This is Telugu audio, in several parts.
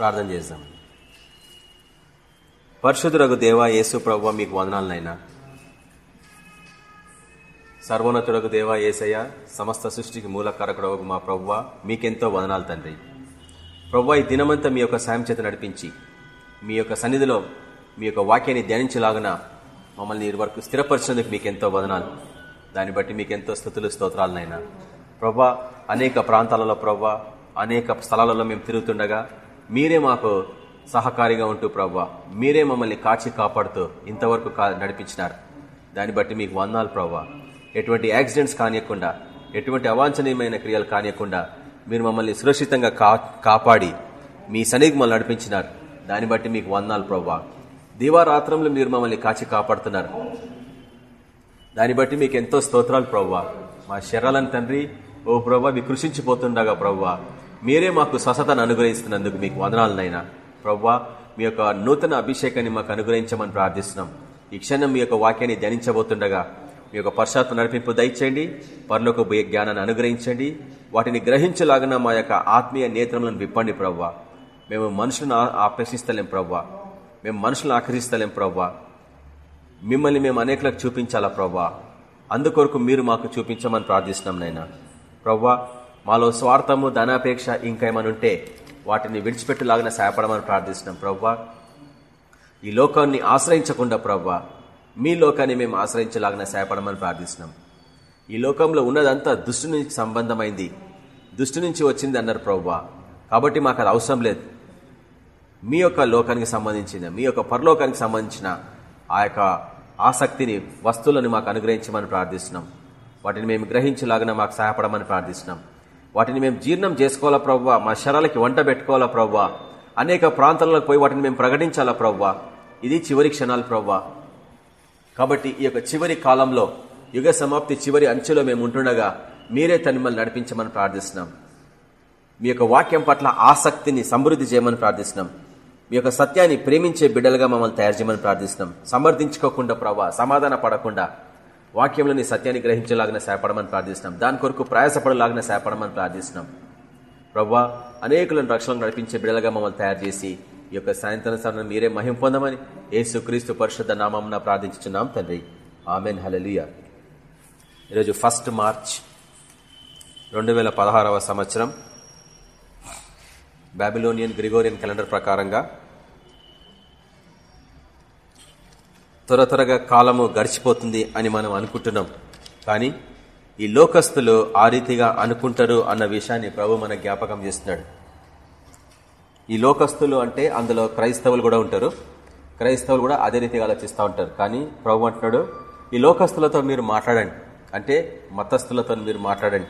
ప్రార్థన చేద్దాం. పరశుద్ధురగు దేవా యేసు ప్రభు మీకు వందనాలనైనా. సర్వోన్నతుడకు దేవా ఏసయ్య సమస్త సృష్టికి మూలకారకుడవకు మా ప్రవ్వ మీకెంతో వదనాలు తండ్రి. ప్రవ్వ ఈ దినమంతా మీ యొక్క సాయం చేత నడిపించి మీ యొక్క సన్నిధిలో మీ యొక్క వాక్యాన్ని ధ్యానించలాగన మమ్మల్ని ఈ వరకు స్థిరపరిచినందుకు మీకెంతో వదనాలు. దాన్ని బట్టి మీకెంతో స్థుతులు స్తోత్రాలనైనా. ప్రవ్వ అనేక ప్రాంతాలలో ప్రవ్వ అనేక స్థలాలలో మేము తిరుగుతుండగా మీరే మాకు సహకారిగా ఉంటూ ప్రవ్వా. మీరే మమ్మల్ని కాచి కాపాడుతూ ఇంతవరకు నడిపించినారు. దాన్ని బట్టి మీకు వందాలు ప్రవ్వా. ఎటువంటి యాక్సిడెంట్స్ కానియకుండా ఎటువంటి అవాంఛనీయమైన క్రియలు కానియకుండా మీరు మమ్మల్ని సురక్షితంగా కాపాడి మీ సన్నిధి మమ్మల్ని నడిపించినారు. దాన్ని బట్టి మీకు వందాలు ప్రవ్వా. దివారాత్రంలో మీరు మమ్మల్ని కాచి కాపాడుతున్నారు. దాన్ని బట్టి మీకు ఎంతో స్తోత్రాలు ప్రవ్వా. మా శరీరాలను తండ్రి ఓ ప్రవ్వా మీ ప్రవ్వా. మీరే మాకు స్వస్థతను అనుగ్రహిస్తున్నందుకు మీకు వదనాలనైనా ప్రవ్వా మీ యొక్క నూతన అభిషేకాన్ని మాకు అనుగ్రహించమని ప్రార్థిస్తున్నాం. ఈ క్షణం మీ యొక్క వాక్యాన్ని ధ్యానించబోతుండగా మీ యొక్క పశ్చాత్త నడిపింపు దయచేయండి పర్లోక పోయే జ్ఞానాన్ని అనుగ్రహించండి వాటిని గ్రహించలాగిన మా యొక్క ఆత్మీయ నేత్రములను విప్పండి ప్రవ్వా. మేము మనుషులను ఆకర్షిస్తలేం ప్రవ్వా. మేము మనుషులను ఆకర్షిస్తలేం ప్రవ్వా. మిమ్మల్ని మేము అనేకలకు చూపించాలా ప్రవ్వా? అందుకొరకు మీరు మాకు చూపించమని ప్రార్థిస్తున్నాం నైనా ప్రవ్వా మాలో స్వార్థము ధనాపేక్ష ఇంకేమనుంటే వాటిని విడిచిపెట్టలాగిన సహాయపడమని ప్రార్థిస్తున్నాం ప్రవ్వా. ఈ లోకాన్ని ఆశ్రయించకుండా ప్రవ్వా మీ లోకాన్ని మేము ఆశ్రయించలాగా సహాయపడమని ప్రార్థిస్తున్నాం. ఈ లోకంలో ఉన్నదంతా దుష్టు నుంచి సంబంధమైంది. దుష్టు నుంచి వచ్చింది అన్నారు ప్రవ్వా. కాబట్టి మాకు అది అవసరం లేదు. మీ యొక్క లోకానికి సంబంధించిన మీ యొక్క పరలోకానికి సంబంధించిన ఆ యొక్క ఆసక్తిని వస్తువులను మాకు అనుగ్రహించమని ప్రార్థిస్తున్నాం. వాటిని మేము గ్రహించలాగా మాకు సహాయపడమని ప్రార్థిస్తున్నాం. వాటిని మేము జీర్ణం చేసుకోవాలా ప్రవ్వా? మా శరాలకి వంట పెట్టుకోవాలా ప్రవ్వా? అనేక ప్రాంతాలకు పోయి వాటిని మేము ప్రకటించాలా ప్రవ్వా? ఇది చివరి క్షణాలు ప్రవ్వా. కాబట్టి ఈ యొక్క చివరి కాలంలో యుగ సమాప్తి చివరి అంచెలో మేము ఉంటుండగా మీరే తనిమల్ని నడిపించమని ప్రార్థిస్తున్నాం. మీ యొక్క వాక్యం పట్ల ఆసక్తిని సమృద్ధి చేయమని ప్రార్థిస్తున్నాం. మీ యొక్క సత్యాన్ని ప్రేమించే బిడ్డలుగా మమ్మల్ని తయారు చేయమని ప్రార్థిస్తున్నాం. సమర్థించుకోకుండా ప్రవ్వా సమాధాన పడకుండా. వాక్యంలోని సత్యాన్ని గ్రహించేలాగిన సేపడమని ప్రార్థిస్తున్నాం. దాని కొరకు ప్రయాసపడలాగిన సేపడమని ప్రార్థిస్తున్నాం. ప్రవ్వా అనేకులను రక్షణలు నడిపించే బిడ్డలుగా మమ్మల్ని తయారు చేసి ఈ యొక్క సాయంత్రం సమయం మీరే మహిం పొందమని యేసుక్రీస్తు పరిషత్ నామం ప్రార్థించున్నాం తండ్రి. ఆమెన్. హలలియ ఈరోజు ఫస్ట్ మార్చ్ రెండు వేల పదహారవ సంవత్సరం. బాబిలోనియన్ గ్రిగోరియన్ క్యాలెండర్ ప్రకారంగా త్వర త్వరగా కాలము గడిచిపోతుంది అని మనం అనుకుంటున్నాం. కానీ ఈ లోకస్తులు ఆ రీతిగా అనుకుంటారు అన్న విషయాన్ని ప్రభు మన జ్ఞాపకం చేస్తున్నాడు. ఈ లోకస్తులు అంటే అందులో క్రైస్తవులు కూడా ఉంటారు. క్రైస్తవులు కూడా అదే రీతిగా ఆలోచిస్తూ ఉంటారు. కానీ ప్రభు అంటున్నాడు ఈ లోకస్తులతో మీరు మాట్లాడండి. అంటే మతస్థులతో మీరు మాట్లాడండి.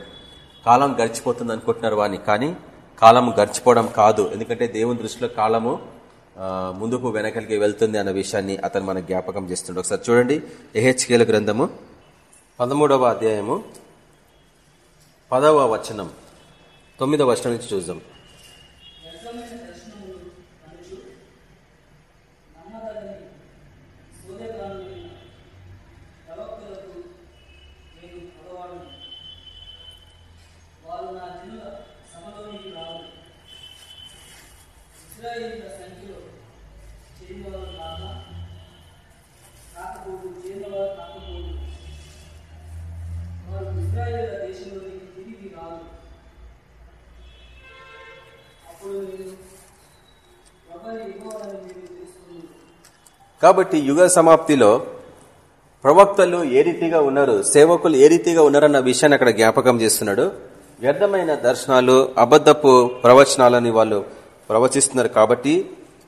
కాలం గడిచిపోతుంది అనుకుంటున్నారు వాని కానీ కాలం గడిచిపోవడం కాదు. ఎందుకంటే దేవుని దృష్టిలో కాలము ముందుకు వెనకలికి వెళ్తుంది అన్న విషయాన్ని అతను మన జ్ఞాపకం చేస్తుండే. ఒకసారి చూడండి. ఎహెచ్కేల గ్రంథము పదమూడవ అధ్యాయము పదవ వచనం. తొమ్మిదవ వచనం నుంచి చూద్దాం. కాబట్టి యుగ సమాప్తిలో ప్రవక్తలు ఏ రీతిగా ఉన్నారు సేవకులు ఏ రీతిగా ఉన్నారన్న విషయాన్ని అక్కడ జ్ఞాపకం చేస్తున్నాడు. వ్యర్థమైన దర్శనాలు అబద్ధపు ప్రవచనాలని వాళ్ళు ప్రవచిస్తున్నారు కాబట్టి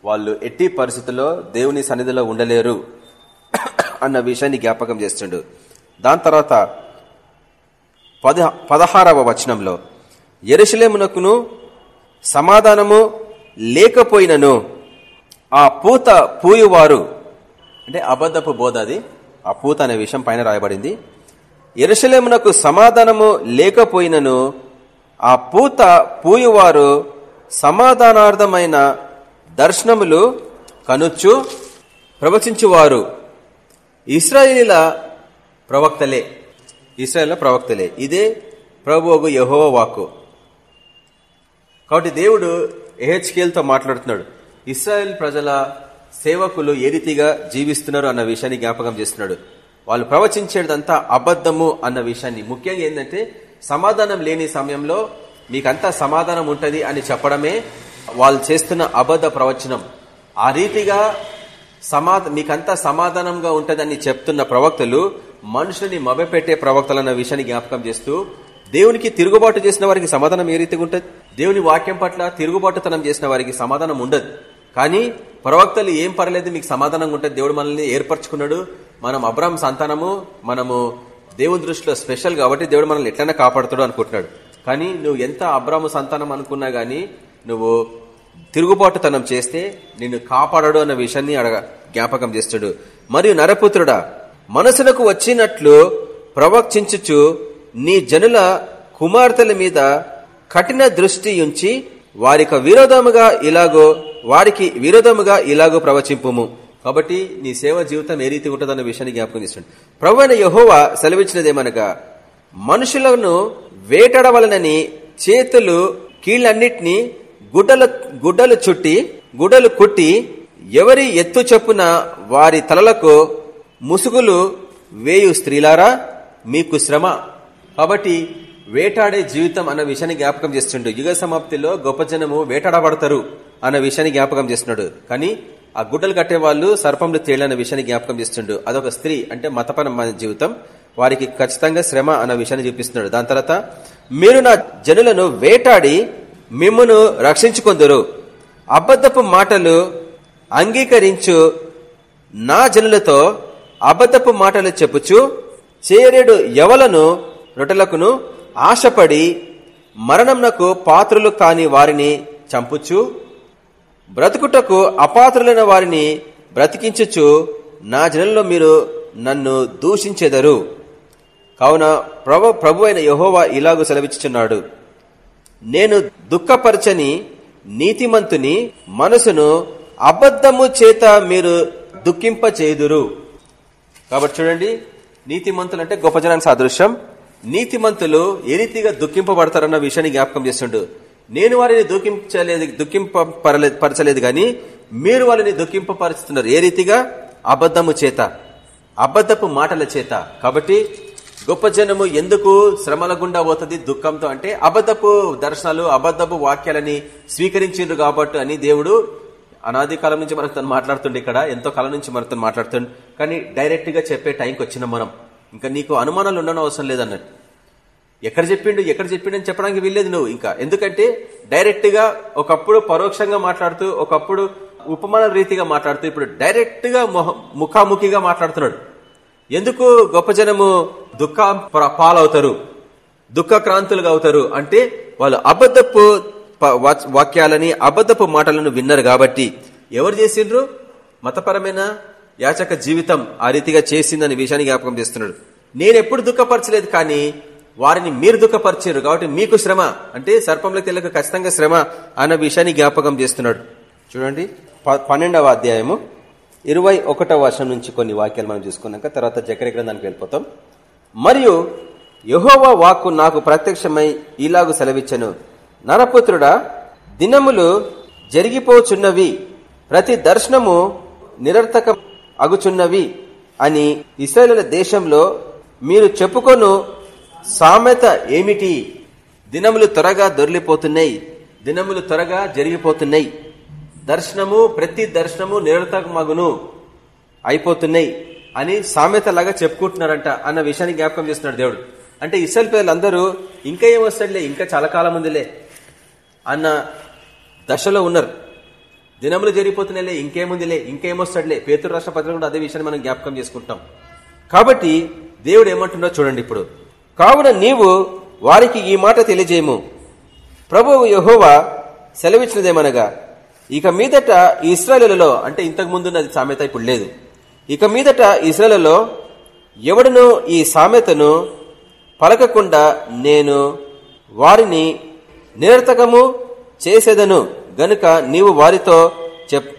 వాళ్ళు ఎట్టి పరిస్థితుల్లో దేవుని సన్నిధిలో ఉండలేరు. అన్న విషయాన్ని జ్ఞాపకం చేస్తుండు. దాని తర్వాత పదహారవ వచనంలో ఎరుశలేమునకును సమాధానము లేకపోయినను ఆ పూత పూయువారు అంటే అబద్ధపు బోధ అది. ఆ పూత అనే విషయం పైన రాయబడింది. ఎరుశలేమునకు సమాధానము లేకపోయినను ఆ పూత పూయువారు సమాధానార్థమైన దర్శనములు కనుచ్చు ప్రవచించువారు. ఇస్రాయేలీల ప్రవక్తలే. ఇస్రాయేల్ ప్రవక్తలే. ఇదే ప్రభువు యహోవ వాక్కు. కాబట్టి దేవుడు ఎహెచ్కేల్తో మాట్లాడుతున్నాడు. ఇస్రాయేల్ ప్రజల సేవకులు ఏ రీతిగా జీవిస్తున్నారు అన్న విషయాన్ని జ్ఞాపకం చేస్తున్నాడు. వాళ్ళు ప్రవచించేదంతా అబద్ధము అన్న విషయాన్ని. ముఖ్యంగా ఏంటంటే సమాధానం లేని సమయంలో మీకంతా సమాధానం ఉంటుంది అని చెప్పడమే వాళ్ళు చేస్తున్న అబద్ధ ప్రవచనం. ఆ రీతిగా సమాధ మీకంతా సమాధానంగా ఉంటదని చెప్తున్న ప్రవక్తలు మనుషులని మభపెట్టే ప్రవక్తలు అన్న విషయాన్ని జ్ఞాపకం చేస్తూ దేవునికి తిరుగుబాటు చేసిన వారికి సమాధానం ఏ రీతిగా ఉంటుంది? దేవుని వాక్యం పట్ల తిరుగుబాటుతనం చేసిన వారికి సమాధానం ఉండదు. కానీ ప్రవక్తలు ఏం పర్లేదు మీకు సమాధానంగా ఉంటుంది దేవుడు మనల్ని ఏర్పరచుకున్నాడు. మనం అబ్రాహం సంతానము మనము దేవుని దృష్టిలో స్పెషల్ కాబట్టి దేవుడు మనల్ని ఎట్లైనా కాపాడుతాడు అనుకుంటున్నాడు. కానీ నువ్వు ఎంత అబ్రాహ్మ సంతానం అనుకున్నా గానీ నువ్వు తిరుగుబాటుతనం చేస్తే నిన్ను కాపాడడు అన్న విషయాన్ని అడగ జ్ఞాపకం చేస్తాడు. మరియు నరపుత్రుడా మనసులకు వచ్చినట్లు ప్రవచించుచు నీ జనుల కుమార్తెల మీద కఠిన దృష్టి ఉంచి వారికి విరోధముగా ఇలాగో వారికి విరోధముగా ఇలాగో ప్రవచింపుము. కాబట్టి నీ సేవ జీవితం ఏ రీతి ఉంటుందన్న విషయాన్ని జ్ఞాపకం చేస్తాడు. ప్రభు అయిన యహోవా సెలవిచ్చినదేమనగా మనుషులను వేటాడవలనని చేతులు కీళ్ళన్నిటినీ గుడ్డల గుడ్డలు చుట్టి గుడ్డలు కుట్టి ఎవరి ఎత్తు చొప్పున వారి తలలకు ముసుగులు వేయు స్త్రీలారా మీకు శ్రమ. కాబట్టి వేటాడే జీవితం అన్న విషయాన్ని జ్ఞాపకం చేస్తుండు. యుగ సమాప్తిలో గొప్ప జనము వేటాడబడతారు అన్న విషయాన్ని జ్ఞాపకం చేస్తున్నాడు. కానీ ఆ గుడ్డలు కట్టే వాళ్ళు సర్పంలు తేళ్ళన్న విషయాన్ని జ్ఞాపకం చేస్తుండు. అదొక స్త్రీ అంటే మతపరమైన జీవితం. వారికి ఖచ్చితంగా శ్రమ అన్న విషయాన్ని చూపిస్తున్నాడు. దాని తర్వాత మీరు నా జనులను వేటాడి మిమ్మును రక్షించుకొందరు. అబద్ధపు మాటలు అంగీకరించు నా జనులతో అబద్ధపు మాటలు చెప్పుచు చేరేడు ఎవలను రొటలకును ఆశపడి మరణంనకు పాత్రులు కాని వారిని చంపుచు బ్రతుకుటకు అపాత్రులైన వారిని బ్రతికించుచు నా జనంలో మీరు నన్ను దూషించెదరు. కావున ప్రభు ప్రభు అయిన యహోవా ఇలాగూ సెలవిచ్చుచున్నాడు. నేను దుఃఖపరచని నీతిమంతుని మనసును అబద్ధము చేత మీరు దుఃఖింపచేయుదురు కాబట్టి చూడండి నీతిమంతులు అంటే గొప్ప జనానికి సాదృశ్యం. నీతిమంతులు ఏ రీతిగా దుఃఖింపబడతారన్న విషయాన్ని జ్ఞాపకం చేస్తుండు. నేను వారిని దుఃఖించలేదు దుఃఖింపరచలేదు గాని మీరు వాళ్ళని దుఃఖింపపరుస్తున్నారు ఏ రీతిగా? అబద్ధము చేత అబద్ధపు మాటల చేత. కాబట్టి గొప్ప జనము ఎందుకు శ్రమల గుండా పోతుంది? దుఃఖంతో అంటే అబద్ధపు దర్శనాలు అబద్ధపు వాక్యాలని స్వీకరించిండ్రు కాబట్టి అని దేవుడు అనాది కాలం నుంచి మనకు తను మాట్లాడుతుండే ఇక్కడ ఎంతో కాలం నుంచి మనతో మాట్లాడుతుండే. కానీ డైరెక్ట్గా చెప్పే టైంకి వచ్చిన మనం. ఇంకా నీకు అనుమానాలు ఉండడం అవసరం లేదన్నట్టు. ఎక్కడ చెప్పిండు ఎక్కడ చెప్పిండు అని చెప్పడానికి వీల్లేదు నువ్వు ఇంకా. ఎందుకంటే డైరెక్ట్గా ఒకప్పుడు పరోక్షంగా మాట్లాడుతూ ఒకప్పుడు ఉపమాన రీతిగా మాట్లాడుతూ ఇప్పుడు డైరెక్ట్గా ముఖాముఖిగా మాట్లాడుతున్నాడు. ఎందుకు గొప్ప జనము దుఃఖ పాలవుతారు? దుఃఖక్రాంతులుగా అవుతారు అంటే వాళ్ళు అబద్ధపు వాక్యాలని అబద్ధపు మాటలను విన్నారు కాబట్టి. ఎవరు చేసిండ్రు? మతపరమైన యాచక జీవితం ఆ రీతిగా చేసిందని విషయాన్ని జ్ఞాపకం చేస్తున్నాడు. నేను ఎప్పుడు దుఃఖపరచలేదు కానీ వారిని మీరు దుఃఖపరిచారు కాబట్టి మీకు శ్రమ అంటే సర్పంలో తెలకు ఖచ్చితంగా శ్రమ అన్న విషయాన్ని జ్ఞాపకం చేస్తున్నాడు. చూడండి పన్నెండవ అధ్యాయము. ఇరవై ఒకటవ వర్షం నుంచి కొన్ని వాక్యాలు మనం చూసుకున్నాక తర్వాత జకర గ్రంథానికి వెళ్ళిపోతాం. మరియు యహోవా వాక్కు నాకు ప్రత్యక్షమై ఇలాగు సెలవిచ్చను. నరపుత్రుడా దినములు జరిగిపోచున్నవి ప్రతి దర్శనము నిరర్థక అగుచున్నవి అని ఇస్రాయల దేశంలో మీరు చెప్పుకొను సామెత ఏమిటి? దినములు త్వరగా దొరిలిపోతున్నాయి దినములు త్వరగా జరిగిపోతున్నాయి. దర్శనము ప్రతి దర్శనము నిరర్థకమగును అయిపోతున్నాయి అని సామెతలాగా చెప్పుకుంటున్నారంట అన్న విషయాన్ని జ్ఞాపకం చేస్తున్నాడు దేవుడు. అంటే ఇసల్ పిల్లలందరూ ఇంకా ఏమొస్తాడులే ఇంకా చాలా కాలం ఉందిలే అన్న దశలో ఉన్నారు. దినములు జరిగిపోతున్నాయిలే ఇంకేముందిలే ఇంకేమొస్తాడులే పేతురు రాష్ట్ర పత్రిక కూడా అదే విషయాన్ని మనం జ్ఞాపకం చేసుకుంటాం. కాబట్టి దేవుడు ఏమంటున్నా చూడండి ఇప్పుడు. కావున నీవు వారికి ఈ మాట తెలియజేయము. ప్రభువు యహోవా సెలవిచ్చినదేమనగా ఇక మీదట ఇస్రాయలలో అంటే ఇంతకు ముందున్నది సామెత ఇప్పుడు లేదు. ఇక మీదట ఇస్రాయలలో ఎవడను ఈ సామెతను పలకకుండా నేను వారిని నిరర్థకము చేసేదను. గనుక నీవు వారితో చెప్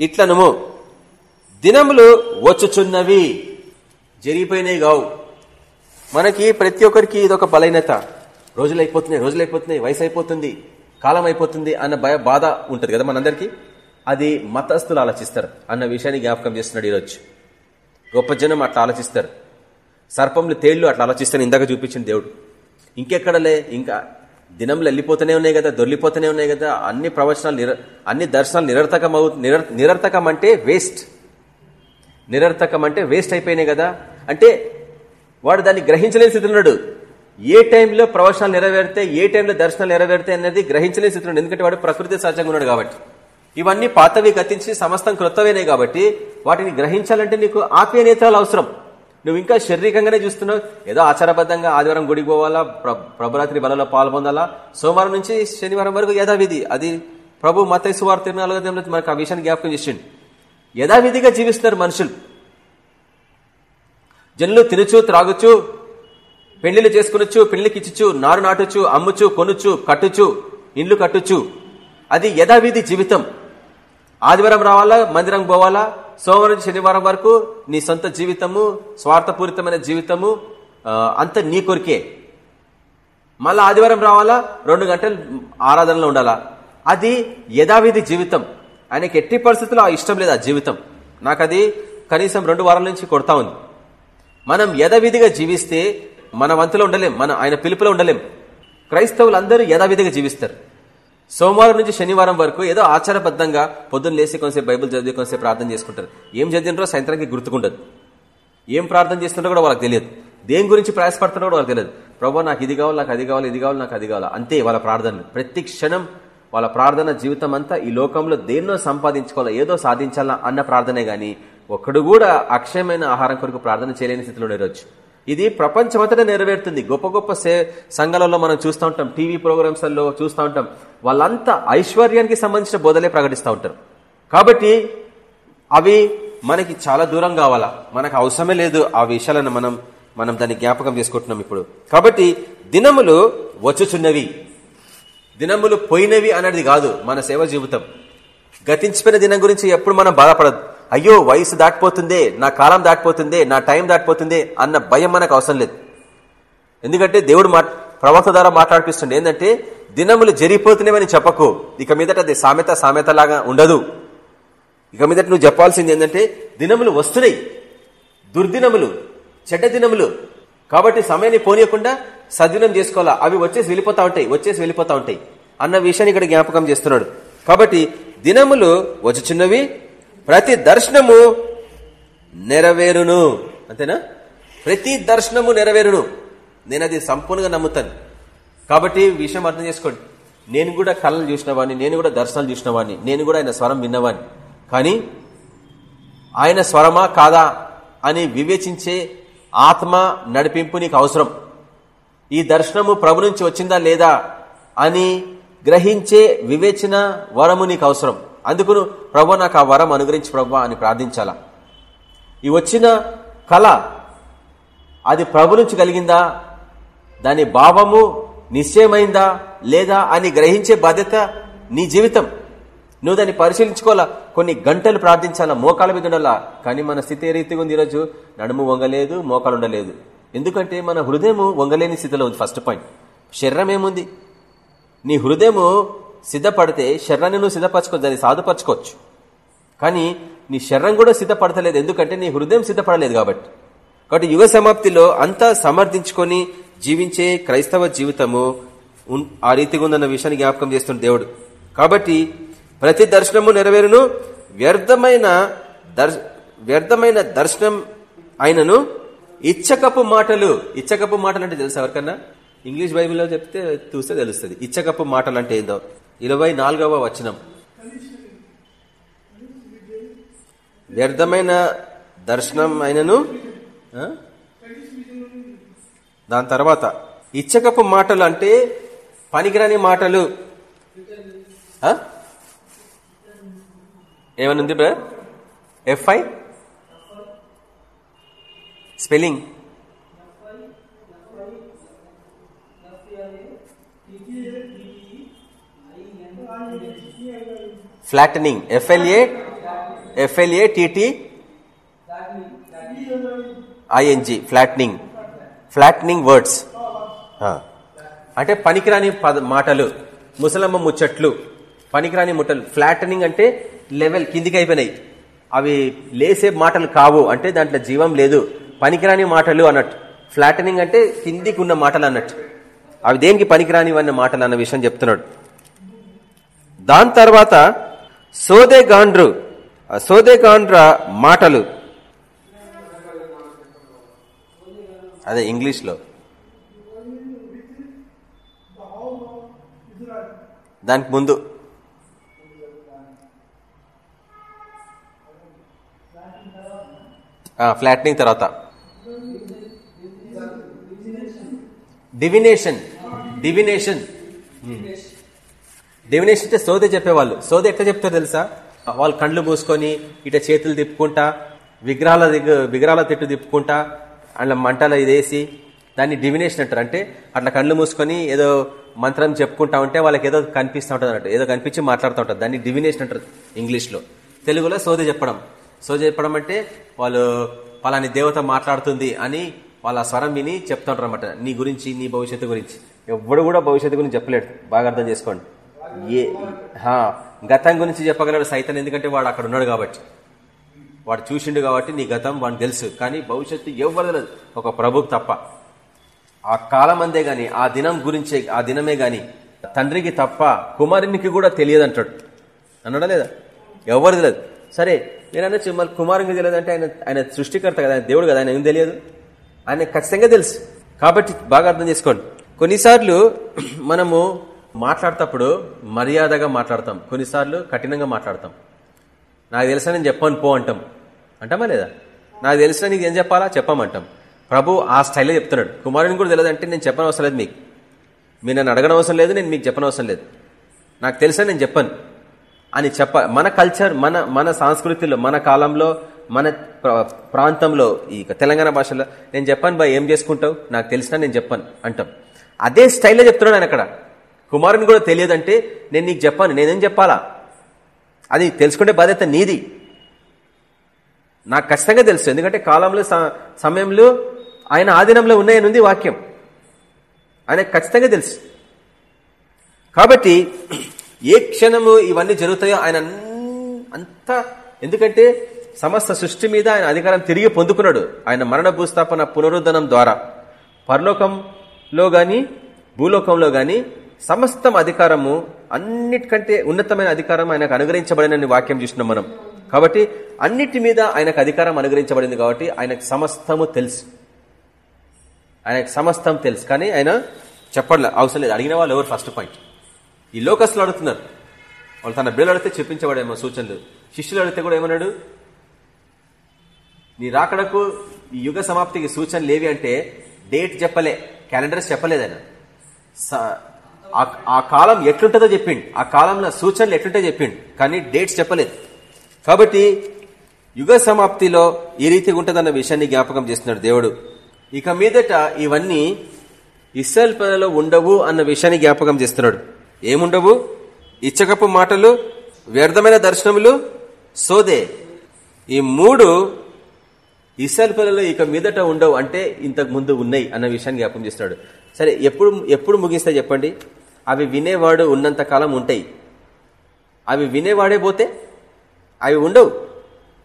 ఇట్లనము. దినములు వచ్చుచున్నవి జరిగిపోయినాయి కావు. మనకి ప్రతి ఒక్కరికి ఇదొక బలహీనత. రోజులైపోతున్నాయి రోజులైపోతున్నాయి వయసు అయిపోతుంది. కాలం అయిపోతుంది అన్న భయ బాధ ఉంటుంది కదా మనందరికీ? అది మతస్థులు ఆలోచిస్తారు అన్న విషయాన్ని జ్ఞాపకం చేస్తున్నాడు ఈరోజు. గొప్ప జనం అట్లా ఆలోచిస్తారు. సర్పంలు తేళ్ళు అట్లా ఆలోచిస్తాను ఇందాక చూపించింది దేవుడు. ఇంకెక్కడలే? ఇంకా దినంలు వెళ్ళిపోతూనే ఉన్నాయి కదా దొర్లిపోతూనే ఉన్నాయి కదా అన్ని ప్రవచనాలు అన్ని దర్శనాలు నిరర్థకం నిరర్థకం అంటే వేస్ట్. నిరర్థకం అంటే వేస్ట్ అయిపోయినాయి కదా. అంటే వాడు దాన్ని గ్రహించలేని స్థితిలో ఉన్నాడు. ఏ టైంలో ప్రవచనాలు నెరవేరితే ఏ టైంలో దర్శనాలు నెరవేరితే అనేది గ్రహించలేని స్థితిలో ఎందుకంటే వాడు ప్రకృతి సహజంగా ఉన్నాడు కాబట్టి. ఇవన్నీ పాతవి గతించి సమస్తం క్రొత్తవేనే కాబట్టి వాటిని గ్రహించాలంటే నీకు ఆత్మీయ నేత్రాలు అవసరం. నువ్వు ఇంకా శారీరకంగానే చూస్తున్నావు. ఏదో ఆచారబద్ధంగా ఆదివారం గుడికి పోవాలా ప్రభురాత్రి బలలో పాల్పొందాలా సోమవారం నుంచి శనివారం వరకు యథావిధి. అది ప్రభు మత సువార్త తిరునాలుగో మనకు ఆ విషయాన్ని జ్ఞాపకం చేసిండు. యథావిధిగా జీవిస్తున్నారు మనుషులు. జనులు తినచ్చు త్రాగుచు పెళ్ళిళ్ళు చేసుకునొచ్చు పెళ్ళికి ఇచ్చు నారు నాటుచు అమ్ముచు కొనుచు కట్టుచు ఇండ్లు కట్టుచు. అది యథావిధి జీవితం. ఆదివారం రావాలా మందిరం పోవాలా? సోమవారం శనివారం వరకు నీ సొంత జీవితము స్వార్థపూరితమైన జీవితము అంత నీ కొరికే. మళ్ళా ఆదివారం రావాలా? రెండు గంటలు ఆరాధనలో ఉండాలా? అది యథావిధి జీవితం. ఆయనకి ఎట్టి పరిస్థితుల్లో ఆ ఇష్టం లేదు ఆ జీవితం. నాకు అది కనీసం రెండు వారాల నుంచి కొడతా ఉంది. మనం యథావిధిగా జీవిస్తే మన వంతులో ఉండలేం మన ఆయన పిలుపులో ఉండలేం. క్రైస్తవులు అందరూ యథావిధిగా జీవిస్తారు. సోమవారం నుంచి శనివారం వరకు ఏదో ఆచారబద్ధంగా పొద్దున్న లేసి కొంచెం బైబుల్ చదివి కొంచెం ప్రార్థన చేసుకుంటారు. ఏం చదివినరో సాయంత్రానికి గుర్తుకుండదు. ఏం ప్రార్థన చేస్తున్నారో కూడా వాళ్ళకి తెలియదు. దేని గురించి ప్రయాసపడుతుండో కూడా వాళ్ళకి తెలియదు. ప్రభావ నాకు ఇది కావాలి నాకు అది కావాలి ఇది కావాలి నాకు అది కావాలి అంతే వాళ్ళ ప్రార్థనలు. ప్రతి క్షణం వాళ్ళ ప్రార్థన జీవితం అంతా ఈ లోకంలో దేన్నో సంపాదించుకోవాలా ఏదో సాధించాలా అన్న ప్రార్థనే గాని ఒక్కడు కూడా అక్షయమైన ఆహారం కొరకు ప్రార్థన చేయలేని స్థితిలో నెరవచ్చు ఇది ప్రపంచమంతటా నెరవేరుతుంది. గొప్ప గొప్ప సే సంఘాలలో మనం చూస్తూ ఉంటాం. టీవీ ప్రోగ్రామ్స్లో చూస్తూ ఉంటాం. వాళ్ళంతా ఐశ్వర్యానికి సంబంధించిన బోధలే ప్రకటిస్తూ ఉంటారు. కాబట్టి అవి మనకి చాలా దూరం కావాలా? మనకు అవసరమే లేదు ఆ విషయాలను మనం మనం దాన్ని జ్ఞాపకం చేసుకుంటున్నాం ఇప్పుడు. కాబట్టి దినములు వచ్చుచున్నవి. దినములు పోయినవి అనేది కాదు మన సేవ జీవితం. గతించిపోయిన దినం గురించి ఎప్పుడు మనం బాధపడదు అయ్యో వయసు దాటిపోతుందే నా కాలం దాటిపోతుందే నా టైం దాటిపోతుందే అన్న భయం మనకు అవసరం లేదు. ఎందుకంటే దేవుడు మా ప్రవక్త ద్వారా మాట్లాడిపిస్తుండే ఏంటంటే దినములు జరిగిపోతున్నాయని చెప్పకు. ఇక మీదట అది సామెత సామెత లాగా ఉండదు. ఇక మీదట నువ్వు చెప్పాల్సింది ఏంటంటే దినములు వస్తున్నాయి. దుర్దినములు చెడ్డ దినములు. కాబట్టి సమయాన్ని పోనీయకుండా సద్వినం చేసుకోవాలా. అవి వచ్చేసి వెళ్ళిపోతా ఉంటాయి వచ్చేసి వెళ్ళిపోతా ఉంటాయి అన్న విషయాన్ని ఇక్కడ జ్ఞాపకం చేస్తున్నాడు. కాబట్టి దినములు వచ్చుచున్నవి ప్రతి దర్శనము నెరవేరును. అంతేనా? ప్రతి దర్శనము నెరవేరును. నేను అది సంపూర్ణంగా నమ్ముతాను. కాబట్టి విషయం అర్థం చేసుకోండి. నేను కూడా కళలు చూసినవాడిని నేను కూడా దర్శనాలు చూసినవాడిని నేను కూడా ఆయన స్వరం విన్నవాడిని కానీ ఆయన స్వరమా కాదా అని వివేచించే ఆత్మ నడిపింపు నీకు అవసరం. ఈ దర్శనము ప్రభు నుంచి వచ్చిందా లేదా అని గ్రహించే వివేచన వరము నీకు అవసరం. అందుకు ప్రభు నాకు ఆ వరం అనుగ్రహించి ప్రభు అని ప్రార్థించాలా? ఈ వచ్చిన కళ అది ప్రభు నుంచి కలిగిందా? దాని భావము నిశ్చయమైందా? లేదా అని గ్రహించే బాధ్యత నీ జీవితం. నువ్వు దాన్ని పరిశీలించుకోవాలా? కొన్ని గంటలు ప్రార్థించాలా? మోకాల మీద ఉండాలా? కానీ మన స్థితి ఏ రీతిగా ఉంది ఈరోజు? నడుము వంగలేదు మోకాలు ఉండలేదు. ఎందుకంటే మన హృదయము వంగలేని స్థితిలో ఉంది ఫస్ట్ పాయింట్ శరీరం ఏముంది? నీ హృదయము సిద్ధపడితే శరీరాన్ని నువ్వు సిద్ధపరచుకోవచ్చు దాన్ని సాధుపరచుకోవచ్చు. కానీ నీ శరీరం కూడా సిద్ధపడతలేదు ఎందుకంటే నీ హృదయం సిద్ధపడలేదు కాబట్టి. కాబట్టి యుగ సమాప్తిలో అంతా సమర్థించుకొని జీవించే క్రైస్తవ జీవితము ఆ రీతిగా ఉందన్న విషయాన్ని జ్ఞాపకం చేస్తున్న దేవుడు. కాబట్టి ప్రతి దర్శనము నెరవేరును వ్యర్థమైన వ్యర్థమైన దర్శనం ఆయనను ఇచ్చకపు మాటలు ఇచ్చకపు మాటలు అంటే తెలుసు ఎవరికన్నా? ఇంగ్లీష్ బైబిల్లో చెప్తే చూస్తే తెలుస్తుంది. ఇచ్చకప్పు మాటలు అంటే ఏందో? ఇరవై నాలుగవ వచనం. వ్యర్థమైన దర్శనం అయినను దాని తర్వాత ఇచ్చకపు మాటలు అంటే పనికిరాని మాటలు. ఏమనుంది brother? F I spelling flattening F L A F L A T T I N G flattening flattening words అంటే పనికిరాని మాటలు ముసలమ్మ ముచ్చట్లు పనికిరాని ముట్టలు. ఫ్లాటనింగ్ అంటే లెవెల్ కిందికి అయిపోయినాయి. అవి లేసే మాటలు కావు. అంటే దాంట్లో జీవం లేదు. పనికిరాని మాటలు అన్నట్టు. ఫ్లాటనింగ్ అంటే కిందికి ఉన్న మాటలు అన్నట్టు. అవి దేనికి పనికిరానివన్న మాటలు అన్న విషయం చెప్తున్నాడు. దాని తర్వాత సోదే సోదేగాండ్ర సోదే మాటలు. అదే ఇంగ్లీష్లో. దానికి ముందు. ఫ్లాట్నింగ్ తర్వాత. డివినేషన్. డివినేషన్. డివినేషన్ అంటే సోదే చెప్పేవాళ్ళు. సోదే ఎట్లా చెప్తారు తెలుసా? వాళ్ళు కండ్లు మూసుకొని ఇట చేతులు తిప్పుకుంటా విగ్రహాల విగ్రహాల తిట్టు తిప్పుకుంటా అందులో మంటలు ఇదేసి దాన్ని డివినేషన్ అంటారు. అంటే అట్లా కళ్ళు మూసుకొని ఏదో మంత్రం చెప్పుకుంటా ఉంటే వాళ్ళకి ఏదో కనిపిస్తూ ఉంటుంది అన్నట్టు. ఏదో కనిపించి మాట్లాడుతూ ఉంటారు దాన్ని డివినేషన్ అంటారు ఇంగ్లీష్లో. తెలుగులో సోది చెప్పడం. సోది చెప్పడం అంటే వాళ్ళు పలాని దేవత మాట్లాడుతుంది అని వాళ్ళ స్వరం విని చెప్తుంటారు అనమాట నీ గురించి నీ భవిష్యత్తు గురించి. ఎవ్వడు కూడా భవిష్యత్తు గురించి చెప్పలేడు. బాగా అర్థం చేసుకోండి. ఏ గతం గురించి చెప్పగలడు సైతం ఎందుకంటే వాడు అక్కడ ఉన్నాడు కాబట్టి. వాడు చూసిండు కాబట్టి నీ గతం వాడు తెలుసు. కానీ భవిష్యత్తు ఎవరు ఒక ప్రభు తప్ప. ఆ కాలం అందే గాని ఆ దినం గురించే ఆ దినమే గాని తండ్రికి తప్ప కుమారునికి కూడా తెలియదు అంటాడు అన్నాడా లేదా? ఎవరు తెలియదు. సరే నేను అనొచ్చు మళ్ళీ కుమారునికి తెలియదు అంటే ఆయన ఆయన సృష్టికర్త కదా ఆయన దేవుడు కదా ఆయన ఏం తెలియదు? ఆయన ఖచ్చితంగా తెలుసు. కాబట్టి బాగా అర్థం చేసుకోండి. కొన్నిసార్లు మనము మాట్లాడేటప్పుడు మర్యాదగా మాట్లాడతాం. కొన్నిసార్లు కఠినంగా మాట్లాడతాం. నాకు తెలిసిన నేను చెప్పాను పో అంటాం. అంటామా లేదా? నాకు తెలిసిన నీకు ఏం చెప్పాలా? చెప్పమంటాం. ప్రభు ఆ స్టైల్లో చెప్తున్నాడు. కుమారుని కూడా తెలియదంటే నేను చెప్పని అవసరం లేదు మీకు. మీరు నన్ను అడగడం అవసరం లేదు నేను మీకు చెప్పని అవసరం లేదు. నాకు తెలిసిన నేను చెప్పను. అని చెప్ప మన కల్చర్ మన మన సంస్కృతిలో మన కాలంలో మన ప్రాంతంలో ఈ తెలంగాణ భాషలో నేను చెప్పాను బా ఏం చేసుకుంటావు? నాకు తెలిసినా నేను చెప్పాను అంటాం. అదే స్టైల్లో చెప్తున్నాడు ఆయన అక్కడ. కుమారుని కూడా తెలియదంటే నేను నీకు చెప్పాను నేనేం చెప్పాలా? అది తెలుసుకుంటే బాధ్యత నీది. నాకు ఖచ్చితంగా తెలుసు ఎందుకంటే కాలంలో స- సమయంలో ఆయన ఆధీనంలో ఉన్నాయనుంది వాక్యం. ఆయన ఖచ్చితంగా తెలుసు. కాబట్టి ఏ క్షణము ఇవన్నీ జరుగుతాయో ఆయన అంత అంతా ఎందుకంటే సమస్త సృష్టి మీద ఆయన అధికారం తిరిగి పొందుకున్నాడు. ఆయన మరణ భూస్థాపన పునరుద్ధనం ద్వారా. పరలోకంలో కానీ భూలోకంలో కానీ సమస్తం అధికారము అన్నిటికంటే ఉన్నతమైన అధికారం ఆయనకు అనుగ్రహించబడిన వాక్యం చూసినాం మనం. కాబట్టి అన్నిటి మీద ఆయనకు అధికారం అనుగ్రహించబడింది కాబట్టి ఆయనకు సమస్తము తెలుసు. ఆయనకు సమస్తం తెలుసు. కానీ ఆయన చెప్పట్లే. అవసరం లేదు. అడిగిన వాళ్ళు ఎవరు? ఫస్ట్ పాయింట్ ఈ లోకస్లో అడుగుతున్నారు. వాళ్ళు తన బిడ్డలు అడిగితే చెప్పించబడేమో సూచనలు. శిష్యులు అడిగితే కూడా ఏమన్నాడు? నీ రాకడకు ఈ యుగ సమాప్తికి సూచనలు ఏవి అంటే డేట్ చెప్పలే. క్యాలెండర్స్ చెప్పలేదు ఆయన. స- ఆ- ఆ కాలం ఎట్లుంటుందో చెప్పిండు. ఆ కాలంలో సూచనలు ఎట్లుంటే చెప్పిండు. కానీ డేట్స్ చెప్పలేదు. కాబట్టి యుగ సమాప్తిలో ఈ రీతిగా ఉంటుందన్న విషయాన్ని జ్ఞాపకం చేస్తున్నాడు దేవుడు. ఇక మీదట ఇవన్నీ ఇస్రాయల్ పనులలో ఉండవు అన్న విషయాన్ని జ్ఞాపకం చేస్తున్నాడు. ఏముండవు? ఇచ్చకపు మాటలు వ్యర్థమైన దర్శనములు సోదే. ఈ మూడు ఇస్రాయల్ పనులలో ఇక మీదట ఉండవు అంటే ఇంతకు ముందు ఉన్నాయి అన్న విషయాన్ని జ్ఞాపకం చేస్తున్నాడు. సరే ఎప్పుడు ఎప్పుడు ముగిస్తే చెప్పండి? అవి వినేవాడు ఉన్నంత కాలం ఉంటాయి. అవి వినేవాడే పోతే అవి ఉండవు.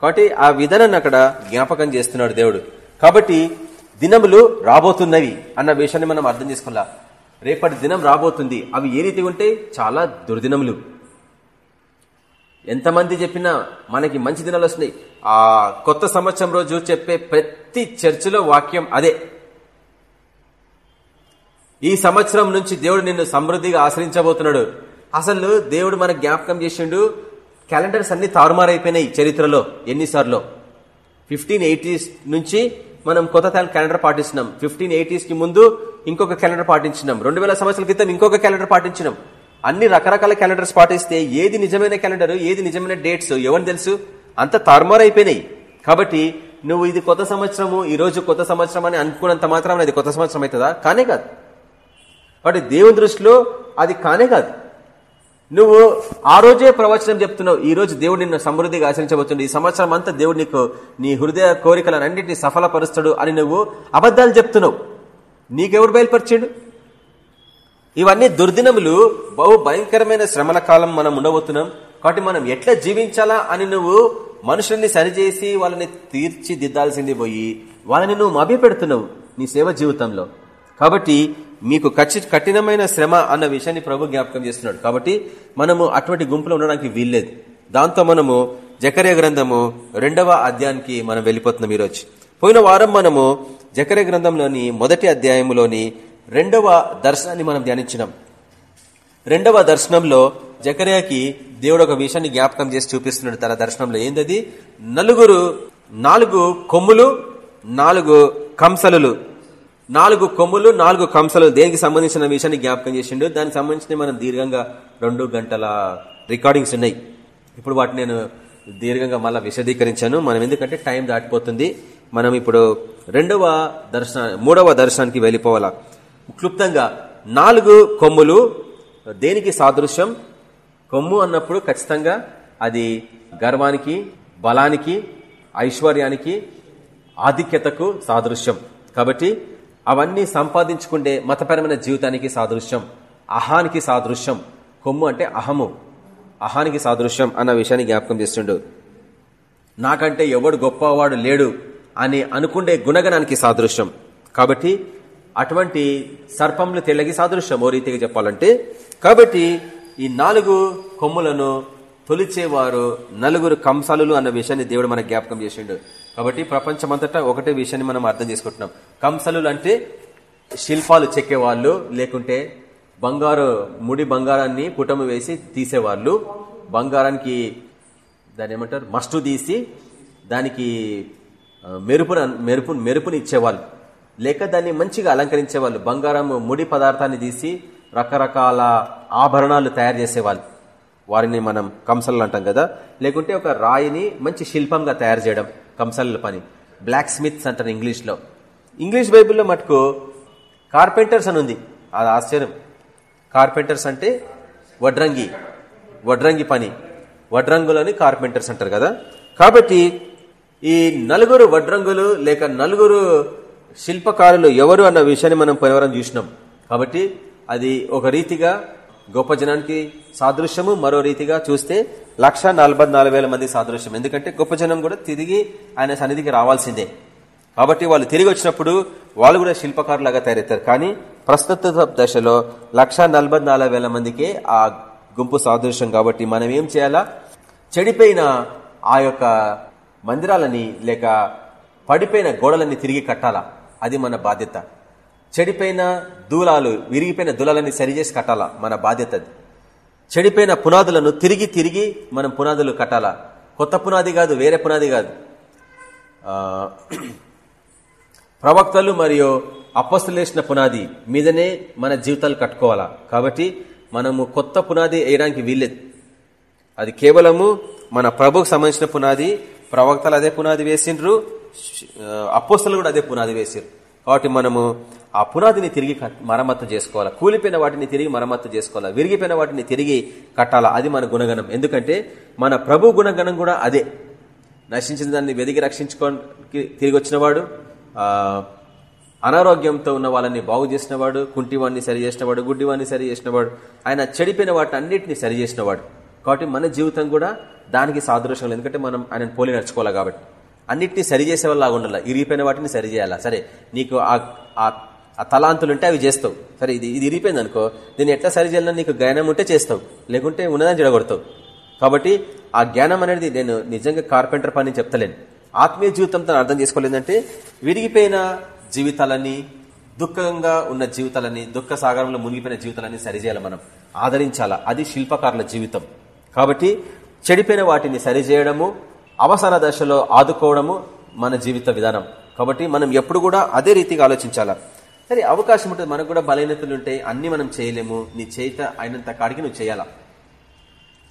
కాబట్టి ఆ విధానాన్ని అక్కడ జ్ఞాపకం చేస్తున్నాడు దేవుడు. కాబట్టి దినములు రాబోతున్నవి అన్న విషయాన్ని మనం అర్థం చేసుకోవాలా? రేపటి దినం రాబోతుంది. అవి ఏ రీతిగా ఉంటే చాలా దుర్దినములు. ఎంతమంది చెప్పినా మనకి మంచి దినాలు వస్తున్నాయి. ఆ కొత్త సంవత్సరం రోజు చెప్పే ప్రతి చర్చిలో వాక్యం అదే. ఈ సంవత్సరం నుంచి దేవుడు నిన్ను సమృద్ధిగా ఆశ్రయించబోతున్నాడు. అసలు దేవుడు మనకు జ్ఞాపకం చేసిండు క్యాలెండర్స్ అన్ని తారుమారైపోయినాయి చరిత్రలో ఎన్నిసార్లు. ఫిఫ్టీన్ ఎయిటీస్ నుంచి మనం కొత్త క్యాలెండర్ పాటిస్తున్నాం ఫిఫ్టీన్ ఎయిటీస్కి ముందు ఇంకొక క్యాలెండర్ పాటించినాం. రెండు వేల సంవత్సరాల క్రితం ఇంకొక క్యాలెండర్ పాటించినాం. అన్ని రకరకాల క్యాలెండర్స్ పాటిస్తే ఏది నిజమైన క్యాలెండర్ ఏది నిజమైన డేట్స్ ఎవరిని తెలుసు? అంత తారుమారైపోయినాయి. కాబట్టి నువ్వు ఇది కొత్త సంవత్సరము ఈ రోజు కొత్త సంవత్సరం అని అనుకున్నంత మాత్రం అది కొత్త సంవత్సరం అవుతుందా? కానే కాదు. వాటి దేవుని దృష్టిలో అది కానే కాదు. నువ్వు ఆ రోజే ప్రవచనం చెప్తున్నావు ఈ రోజు దేవుడు నిన్ను సమృద్ధిగా ఆచరించబోతుంది ఈ సంవత్సరం అంతా దేవుడు నీకు నీ హృదయ కోరికలన్నింటినీ సఫలపరుస్తాడు అని నువ్వు అబద్ధాలు చెప్తున్నావు. నీకెవరు బయలుపరిచాడు? ఇవన్నీ దుర్దినములు బహు భయంకరమైన శ్రమల కాలం మనం ఉండబోతున్నాం. కాబట్టి మనం ఎట్లా జీవించాలా అని నువ్వు మనుషుల్ని సరిచేసి వాళ్ళని తీర్చిదిద్దాల్సింది పోయి వాళ్ళని నువ్వు మభ్యపెడుతున్నావు నీ సేవ జీవితంలో. కాబట్టి మీకు ఖచ్చి కఠినమైన శ్రమ అన్న విషయాన్ని ప్రభు జ్ఞాపకం చేస్తున్నాడు. కాబట్టి మనము అటువంటి గుంపులో ఉండడానికి వీల్లేదు. దాంతో మనము జకర్య గ్రంథము రెండవ అధ్యాయానికి మనం వెళ్ళిపోతున్నాం ఈరోజు. పోయిన వారం మనము జకర్య గ్రంథంలోని మొదటి అధ్యాయంలోని రెండవ దర్శనాన్ని మనం ధ్యానించినాం. రెండవ దర్శనంలో జకర్యాకి దేవుడు ఒక విషయాన్ని జ్ఞాపకం చేసి చూపిస్తున్నాడు తన దర్శనంలో. ఏందది? నలుగురు నాలుగు కొమ్ములు నాలుగు కంసలు నాలుగు కొమ్ములు నాలుగు కంసలు దేనికి సంబంధించిన విషయాన్ని జ్ఞాపకం చేసిండు దానికి సంబంధించిన మనం దీర్ఘంగా రెండు గంటల రికార్డింగ్స్ ఉన్నాయి. ఇప్పుడు వాటిని నేను దీర్ఘంగా మళ్ళీ విశదీకరించాను. మనం ఎందుకంటే టైం దాటిపోతుంది. మనం ఇప్పుడు రెండవ దర్శన మూడవ దర్శనానికి వెళ్ళిపోవాలా? క్లుప్తంగా నాలుగు కొమ్ములు దేనికి సాదృశ్యం? కొమ్ము అన్నప్పుడు ఖచ్చితంగా అది గర్వానికి బలానికి ఐశ్వర్యానికి ఆధిక్యతకు సాదృశ్యం. కాబట్టి అవన్నీ సంపాదించుకుంటే మతపరమైన జీవితానికి సాదృశ్యం. అహానికి సాదృశ్యం. కొమ్ము అంటే అహము. అహానికి సాదృశ్యం అన్న విషయాన్ని జ్ఞాపకం చేస్తుండు. నాకంటే ఎవడు గొప్పవాడు లేడు అని అనుకుండే గుణగణానికి సాదృశ్యం. కాబట్టి అటువంటి సర్పంలు తెల్లగి సాదృశ్యం ఓ రీతిగా చెప్పాలంటే కాబట్టి ఈ నాలుగు కొమ్ములను తొలిచేవారు నలుగురు కంసాలు అన్న విషయాన్ని దేవుడు మనకు జ్ఞాపకం చేసిండు. కాబట్టి ప్రపంచమంతటా ఒకటే విషయాన్ని మనం అర్థం చేసుకుంటున్నాం. కంసలు అంటే శిల్పాలు చెక్కేవాళ్ళు లేకుంటే బంగారు ముడి బంగారాన్ని పుటము వేసి తీసేవాళ్ళు. బంగారానికి దాని ఏమంటారు? మస్టు తీసి దానికి మెరుపున మెరుపు మెరుపుని ఇచ్చేవాళ్ళు. లేక దాన్ని మంచిగా అలంకరించేవాళ్ళు. బంగారం ముడి పదార్థాన్ని తీసి రకరకాల ఆభరణాలు తయారు చేసేవాళ్ళు. వారిని మనం కంసలు అంటాం కదా. లేకుంటే ఒక రాయిని మంచి శిల్పంగా తయారు చేయడం. కంసల పని. బ్లాక్ స్మిత్స్ అంటారు ఇంగ్లీష్లో. ఇంగ్లీష్ బైబిల్లో మటుకు కార్పెంటర్స్ అని ఉంది. అది ఆశ్చర్యం. కార్పెంటర్స్ అంటే వడ్రంగి. వడ్రంగి పని. వడ్రంగులని కార్పెంటర్స్ అంటారు కదా. కాబట్టి ఈ నలుగురు వడ్రంగులు లేక నలుగురు శిల్పకారులు ఎవరు అన్న విషయాన్ని మనం పరివారం చూసినాం. కాబట్టి అది ఒక రీతిగా గొప్ప జనానికి సాదృశ్యము మరో రీతిగా చూస్తే లక్ష మంది సాదృశ్యం. ఎందుకంటే గొప్ప జనం కూడా తిరిగి ఆయన సన్నిధికి రావాల్సిందే. కాబట్టి వాళ్ళు తిరిగి వచ్చినప్పుడు వాళ్ళు కూడా శిల్పకారులాగా తయారవుతారు. కానీ ప్రస్తుత దశలో లక్ష మందికే ఆ గుంపు సాదృశ్యం కాబట్టి మనం ఏం చేయాలా? చెడిపోయిన ఆ యొక్క మందిరాలని లేక పడిపోయిన గోడలని తిరిగి కట్టాలా? అది మన బాధ్యత. చెడిపోయిన దూలాలు విరిగిపోయిన దూలాలని సరిచేసి కట్టాలా? మన బాధ్యత చెడిపోయిన పునాదులను తిరిగి తిరిగి మనం పునాదులు కట్టాలా? కొత్త పునాది కాదు వేరే పునాది కాదు. ప్రవక్తలు మరియు అపస్తులేసిన పునాది మీదనే మన జీవితాలు కట్టుకోవాలా? కాబట్టి మనము కొత్త పునాది వేయడానికి వీల్లేదు. అది కేవలము మన ప్రభుకు సంబంధించిన పునాది ప్రవక్తలు అదే పునాది వేసిండ్రు అపోస్తలు కూడా అదే పునాది వేసిండ్రు. కాబట్టి మనము ఆ పునాదిని తిరిగి మరమ్మత్తు చేసుకోవాలా? కూలిపోయిన వాటిని తిరిగి మరమ్మత్తు చేసుకోవాలా? విరిగిపోయిన వాటిని తిరిగి కట్టాలా? అది మన గుణగణం. ఎందుకంటే మన ప్రభు గుణగణం కూడా అదే. నశించిన దాన్ని వెదిగి రక్షించుకోనికి తిరిగి వచ్చినవాడు అనారోగ్యంతో ఉన్న వాళ్ళని బాగు చేసినవాడు కుంటివాడిని సరి చేసినవాడు గుడ్డివాడిని సరి చేసినవాడు ఆయన చెడిపోయిన వాటి అన్నింటినీ సరి చేసినవాడు. కాబట్టి మన జీవితం కూడా దానికి సాదృశ్యం ఎందుకంటే మనం ఆయన పోలి నడుచుకోవాలి కాబట్టి. అన్నిటినీ సరి చేసేవాళ్ళలాగా ఉండాలి. ఇరిగిపోయిన వాటిని సరి చేయాలా? సరే నీకు ఆ తలాంతులు ఉంటే అవి చేస్తావు. సరే ఇది ఇది ఇరిగిపోయింది అనుకో దీన్ని ఎట్లా సరి చేయాలని నీకు జ్ఞానం ఉంటే చేస్తావు. లేకుంటే ఉన్నదని జడగొడతావు కాబట్టి ఆ జ్ఞానం అనేది నేను నిజంగా కార్పెంటర్ పని చెప్తలేను. ఆత్మీయ జీవితంతో అర్థం చేసుకోలేదంటే విరిగిపోయిన జీవితాలని దుఃఖంగా ఉన్న జీవితాలని దుఃఖ సాగరంలో మునిగిపోయిన జీవితాలని సరిచేయాలి మనం. ఆదరించాలా? అది శిల్పకారుల జీవితం. కాబట్టి చెడిపోయిన వాటిని సరిచేయడము అవసర దశలో ఆదుకోవడము మన జీవిత విధానం. కాబట్టి మనం ఎప్పుడు కూడా అదే రీతిగా ఆలోచించాలా? సరే అవకాశం ఉంటుంది మనకు కూడా బలహీనతలు ఉంటాయి అన్ని మనం చేయలేము. నీ చేత అయినంత కాడికి నువ్వు చేయాలా?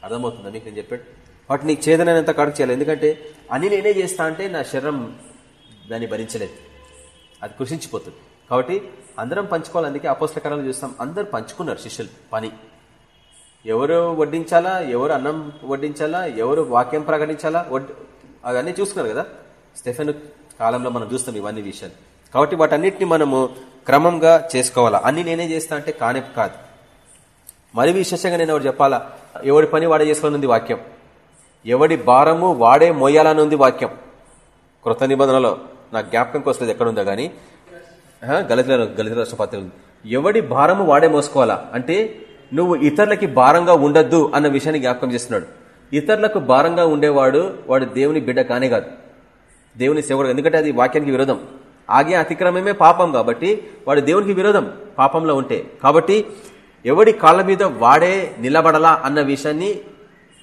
అర్థమవుతుందా మీకు నేను చెప్పాడు వాటి నీకు చేతనైనంత కాడికి చేయాలి? ఎందుకంటే అన్ని నేనే చేస్తా అంటే నా శరీరం దాన్ని భరించలేదు. అది కృషించిపోతుంది. కాబట్టి అందరం పంచుకోవాలి. అందుకే అపోస్తకరాలు చూస్తాం. అందరు పంచుకున్నారు శిష్యులు. పని. ఎవరు వడ్డించాలా? ఎవరు అన్నం వడ్డించాలా? ఎవరు వాక్యం ప్రకటించాలా? అవన్నీ చూసుకున్నారు కదా? స్టెఫెన్ కాలంలో మనం చూస్తాం ఇవన్నీ విషయాలు. కాబట్టి వాటన్నిటిని మనము క్రమంగా చేసుకోవాలా. అన్ని నేనే చేస్తా అంటే కానే కాదు. మరి విశేషంగా నేను ఎవరు చెప్పాలా? ఎవడి పని వాడే చేసుకోనుంది వాక్యం. ఎవడి భారము వాడే మోయాలనుంది వాక్యం. కృత నిబంధనలో నాకు జ్ఞాపకంకి వస్తుంది ఎక్కడుందో కానీ గలిత గలిత రాష్ట్రపతి ఎవడి భారము వాడే మోసుకోవాలా? అంటే నువ్వు ఇతరులకి భారంగా ఉండద్దు అన్న విషయాన్ని జ్ఞాపకం చేస్తున్నాడు. ఇతరులకు భారంగా ఉండేవాడు వాడు దేవుని బిడ్డ కానే కాదు. దేవుని సేవడు ఎందుకంటే అది వాక్యానికి విరోధం. ఆగే అతిక్రమమే పాపం కాబట్టి వాడు దేవునికి విరోధం పాపంలో ఉంటే. కాబట్టి ఎవడి కాళ్ళ మీద వాడే నిలబడలా అన్న విషయాన్ని